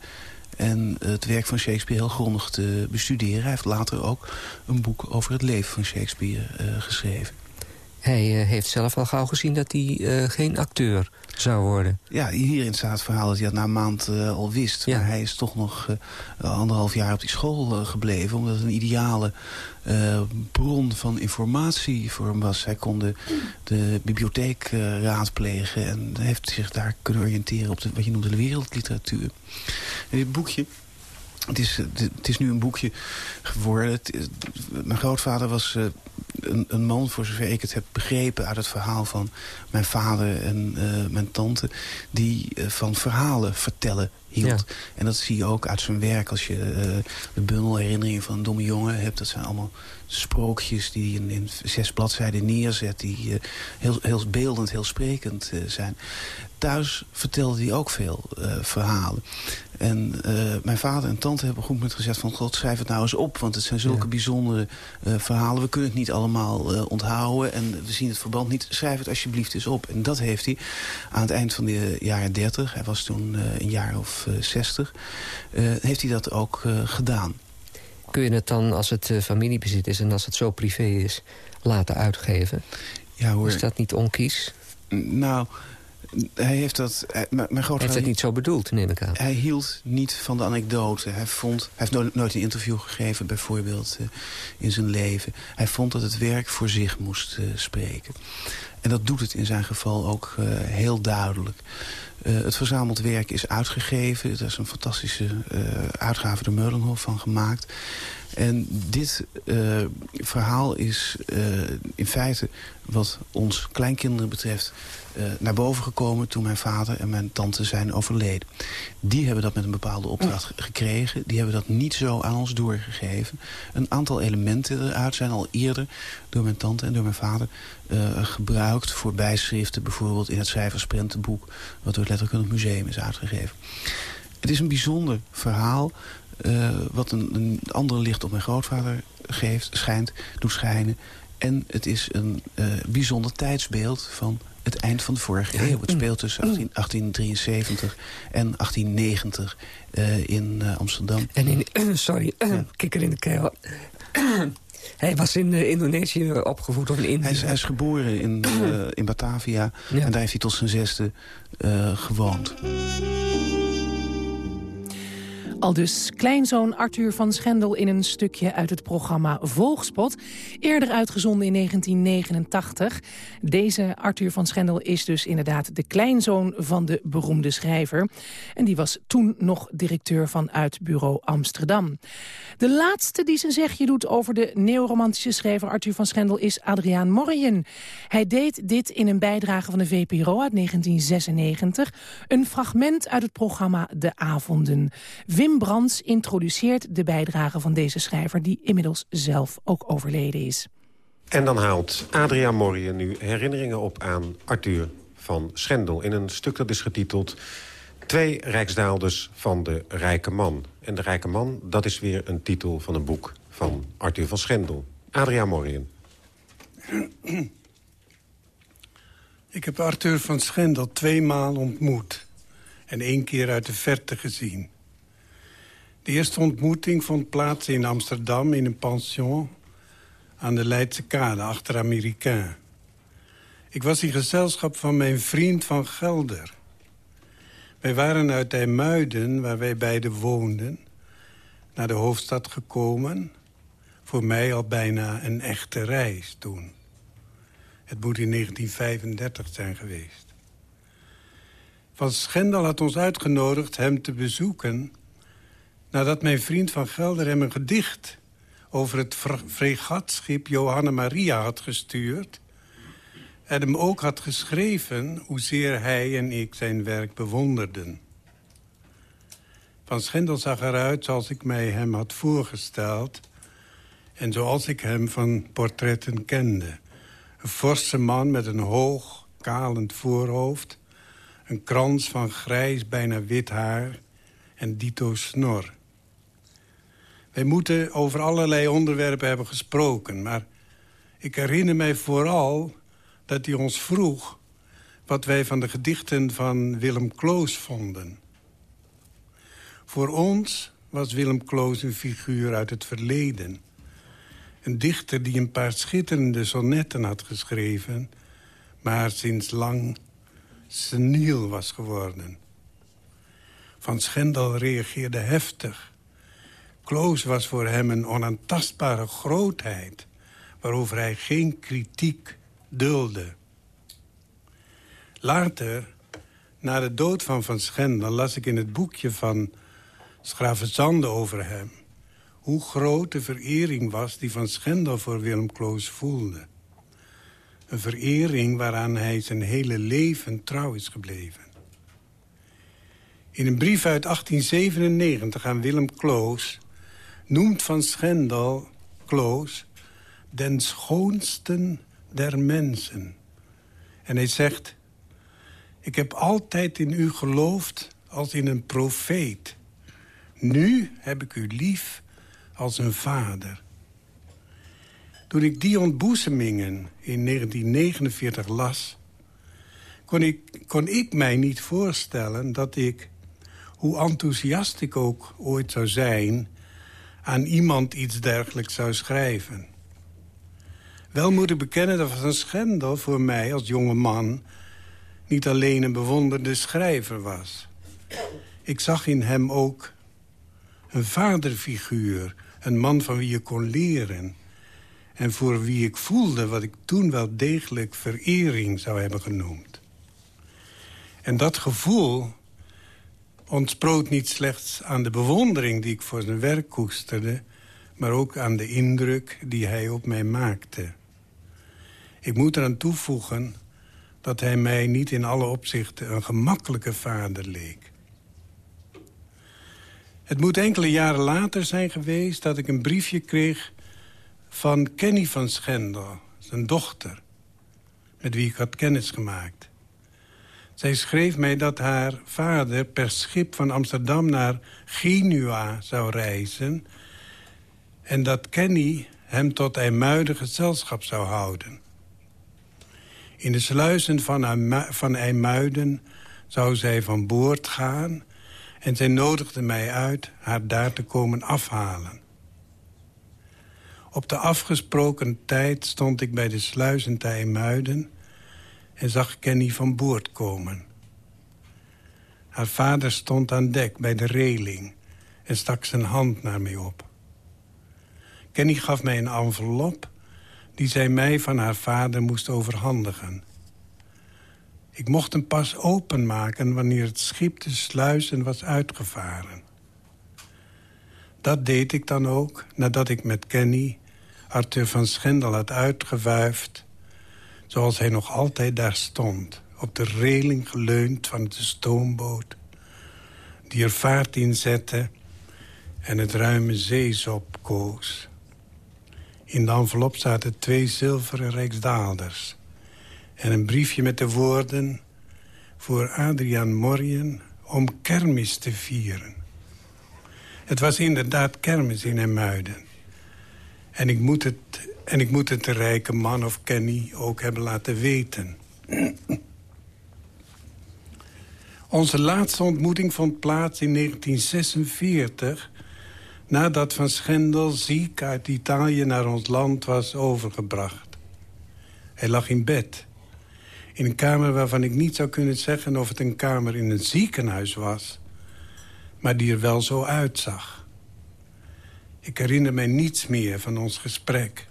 En het werk van Shakespeare heel grondig te bestuderen. Hij heeft later ook een boek over het leven van Shakespeare uh, geschreven. Hij uh, heeft zelf al gauw gezien dat hij uh, geen acteur zou worden. Ja, hierin staat het verhaal dat hij dat na een maand al wist. Ja. Maar hij is toch nog anderhalf jaar op die school gebleven... omdat het een ideale bron van informatie voor hem was. Hij kon de, de bibliotheek raadplegen... en heeft zich daar kunnen oriënteren op de, wat je noemt de wereldliteratuur. En dit boekje... Het is, het is nu een boekje geworden. Het, mijn grootvader was een, man, voor zover ik het heb begrepen... uit het verhaal van mijn vader en uh, mijn tante... die uh, van verhalen vertellen hield. Ja. En dat zie je ook uit zijn werk. Als je de bundel herinneringen van een domme jongen hebt... dat zijn allemaal sprookjes die in, in zes bladzijden neerzet... die heel, heel beeldend, heel sprekend zijn thuis vertelde hij ook veel verhalen. En mijn vader en tante hebben goed met gezegd van... God, schrijf het nou eens op, want het zijn zulke ja. bijzondere verhalen. We kunnen het niet allemaal onthouden en we zien het verband niet. Schrijf het alsjeblieft eens op. En dat heeft hij aan het eind van de jaren 30, hij was toen een jaar of 60... heeft hij dat ook gedaan. Kun je het dan, als het familiebezit is en als het zo privé is... laten uitgeven? Ja, hoor. Is dat niet onkies? Nou... Hij heeft dat... Hij, mijn heeft het niet zo bedoeld, neem ik aan. Hij hield niet van de anekdote. Hij, vond, hij heeft nooit, nooit een interview gegeven, bijvoorbeeld, uh, in zijn leven. Hij vond dat het werk voor zich moest uh, spreken. En dat doet het in zijn geval ook uh, heel duidelijk. Het verzameld werk is uitgegeven. Er is een fantastische uitgave door Meulenhof van gemaakt. En dit uh, verhaal is in feite wat ons kleinkinderen betreft naar boven gekomen toen mijn vader en mijn tante zijn overleden. Die hebben dat met een bepaalde opdracht gekregen. Die hebben dat niet zo aan ons doorgegeven. Een aantal elementen eruit zijn al eerder door mijn tante en door mijn vader gebruikt voor bijschriften. Bijvoorbeeld in het schrijversprentenboek wat door het Letterkundig Museum is uitgegeven. Het is een bijzonder verhaal uh, wat een, een andere licht op mijn grootvader geeft, schijnt, doet schijnen. En het is een uh, bijzonder tijdsbeeld van het eind van de vorige eeuw. Het speelt tussen 18, 1873 en 1890 uh, in Amsterdam. En in, sorry, ja. kikker in de keel. (clears throat) Hij was in uh, Indonesië opgevoed of in Indië? Hij is, hij is geboren in, uh, (clears throat) in Batavia. Ja. En daar heeft hij tot zijn zesde uh, gewoond. Al dus kleinzoon Arthur van Schendel in een stukje uit het programma Volgspot. Eerder uitgezonden in 1989. Deze Arthur van Schendel is dus inderdaad de kleinzoon van de beroemde schrijver. En die was toen nog directeur van Uitbureau Amsterdam. De laatste die zijn zegje doet over de neoromantische schrijver Arthur van Schendel is Adriaan Morjen. Hij deed dit in een bijdrage van de VPRO uit 1996. Een fragment uit het programma De Avonden. Wim Wim Brands introduceert de bijdrage van deze schrijver... die inmiddels zelf ook overleden is. En dan haalt Adriaan Morien nu herinneringen op aan Arthur van Schendel... in een stuk dat is getiteld Twee Rijksdaalders van de Rijke Man. En de Rijke Man, dat is weer een titel van een boek van Arthur van Schendel. Adriaan Morien. Ik heb Arthur van Schendel tweemaal ontmoet. En één keer uit de verte gezien. De eerste ontmoeting vond plaats in Amsterdam in een pension... aan de Leidse Kade, achter Amerikaan. Ik was in gezelschap van mijn vriend van Gelder. Wij waren uit IJmuiden, waar wij beiden woonden... naar de hoofdstad gekomen. Voor mij al bijna een echte reis toen. Het moet in 1935 zijn geweest. Van Schendel had ons uitgenodigd hem te bezoeken... nadat mijn vriend van Gelder hem een gedicht... over het fregatschip Johanna Maria had gestuurd... en hem ook had geschreven hoezeer hij en ik zijn werk bewonderden. Van Schendel zag eruit zoals ik mij hem had voorgesteld... en zoals ik hem van portretten kende... Een forse man met een hoog, kalend voorhoofd. Een krans van grijs, bijna wit haar. En dito snor. Wij moeten over allerlei onderwerpen hebben gesproken. Maar ik herinner mij vooral dat hij ons vroeg... wat wij van de gedichten van Willem Kloos vonden. Voor ons was Willem Kloos een figuur uit het verleden... Een dichter die een paar schitterende sonnetten had geschreven... maar sinds lang seniel was geworden. Van Schendel reageerde heftig. Kloos was voor hem een onaantastbare grootheid... waarover hij geen kritiek dulde. Later, na de dood van Van Schendel... las ik in het boekje van Schravenzande over hem hoe groot de verering was die Van Schendel voor Willem Kloos voelde. Een verering waaraan hij zijn hele leven trouw is gebleven. In een brief uit 1897 aan Willem Kloos... noemt Van Schendel Kloos den schoonsten der mensen. En hij zegt... Ik heb altijd in u geloofd als in een profeet. Nu heb ik u lief als een vader. Toen ik die ontboezemingen in 1949 las... Kon ik, kon ik mij niet voorstellen dat ik, hoe enthousiast ik ook ooit zou zijn... aan iemand iets dergelijks zou schrijven. Wel moet ik bekennen dat Van Schendel voor mij als jonge man... niet alleen een bewonderde schrijver was. Ik zag in hem ook een vaderfiguur een man van wie je kon leren. En voor wie ik voelde wat ik toen wel degelijk verering zou hebben genoemd. En dat gevoel ontsproot niet slechts aan de bewondering die ik voor zijn werk koesterde... maar ook aan de indruk die hij op mij maakte. Ik moet eraan toevoegen dat hij mij niet in alle opzichten een gemakkelijke vader leek. Het moet enkele jaren later zijn geweest dat ik een briefje kreeg... van Kenny van Schendel, zijn dochter, met wie ik had kennis gemaakt. Zij schreef mij dat haar vader per schip van Amsterdam naar Genua zou reizen... en dat Kenny hem tot IJmuiden gezelschap zou houden. In de sluizen van IJmuiden zou zij van boord gaan en zij nodigde mij uit haar daar te komen afhalen. Op de afgesproken tijd stond ik bij de sluizen Muiden en zag Kenny van boord komen. Haar vader stond aan dek bij de reling... en stak zijn hand naar mij op. Kenny gaf mij een envelop... die zij mij van haar vader moest overhandigen... Ik mocht hem pas openmaken wanneer het schip de sluizen was uitgevaren. Dat deed ik dan ook nadat ik met Kenny Arthur van Schendel had uitgewuifd... zoals hij nog altijd daar stond, op de reling geleund van de stoomboot... die er vaart in zette en het ruime zeesop koos. In de envelop zaten twee zilveren rijksdaalders... en een briefje met de woorden... voor Adriaan Morien om kermis te vieren. Het was inderdaad kermis in Hemuiden. En ik moet het, en ik moet het de rijke man of Kenny ook hebben laten weten. Onze laatste ontmoeting vond plaats in 1946... nadat Van Schendel ziek uit Italië naar ons land was overgebracht. Hij lag in bed. In een kamer waarvan ik niet zou kunnen zeggen... of het een kamer in een ziekenhuis was... maar die er wel zo uitzag. Ik herinner mij niets meer van ons gesprek.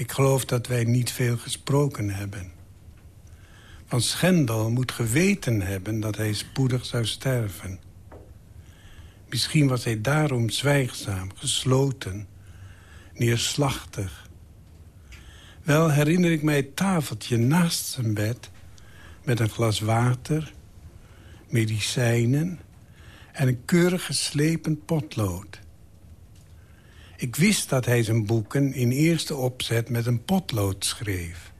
Ik geloof dat wij niet veel gesproken hebben. Van Schendel moet geweten hebben dat hij spoedig zou sterven. Misschien was hij daarom zwijgzaam, gesloten, neerslachtig. Wel herinner ik mij het tafeltje naast zijn bed... met een glas water, medicijnen en een keurig geslepen potlood. Ik wist dat hij zijn boeken in eerste opzet met een potlood schreef.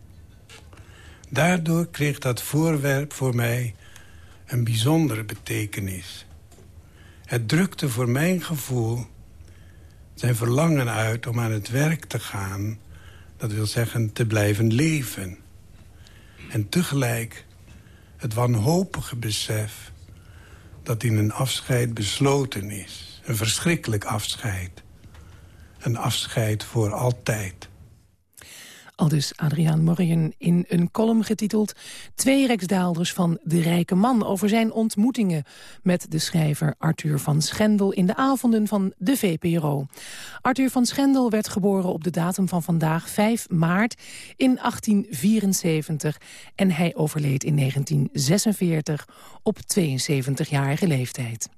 Daardoor kreeg dat voorwerp voor mij een bijzondere betekenis. Het drukte voor mijn gevoel zijn verlangen uit om aan het werk te gaan... dat wil zeggen te blijven leven. En tegelijk het wanhopige besef dat in een afscheid besloten is. Een verschrikkelijk afscheid. Een afscheid voor altijd. Aldus Adriaan Morien in een column getiteld... Twee Rijksdaalders van de Rijke Man... over zijn ontmoetingen met de schrijver Arthur van Schendel... in de avonden van de VPRO. Arthur van Schendel werd geboren op de datum van vandaag 5 maart in 1874... en hij overleed in 1946 op 72-jarige leeftijd.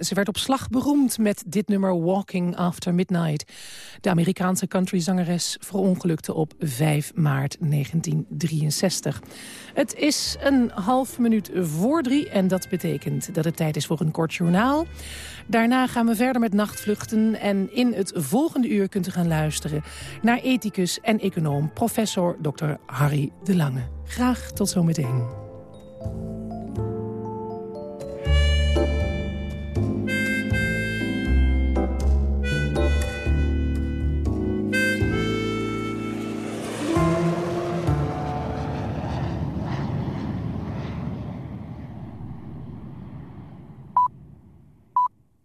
Ze werd op slag beroemd met dit nummer Walking After Midnight. De Amerikaanse countryzangeres verongelukte op 5 maart 1963. Het is een half minuut voor drie en dat betekent dat het tijd is voor een kort journaal. Daarna gaan we verder met nachtvluchten en in het volgende uur kunt u gaan luisteren naar ethicus en econoom professor Dr. Harry de Lange. Graag tot zometeen.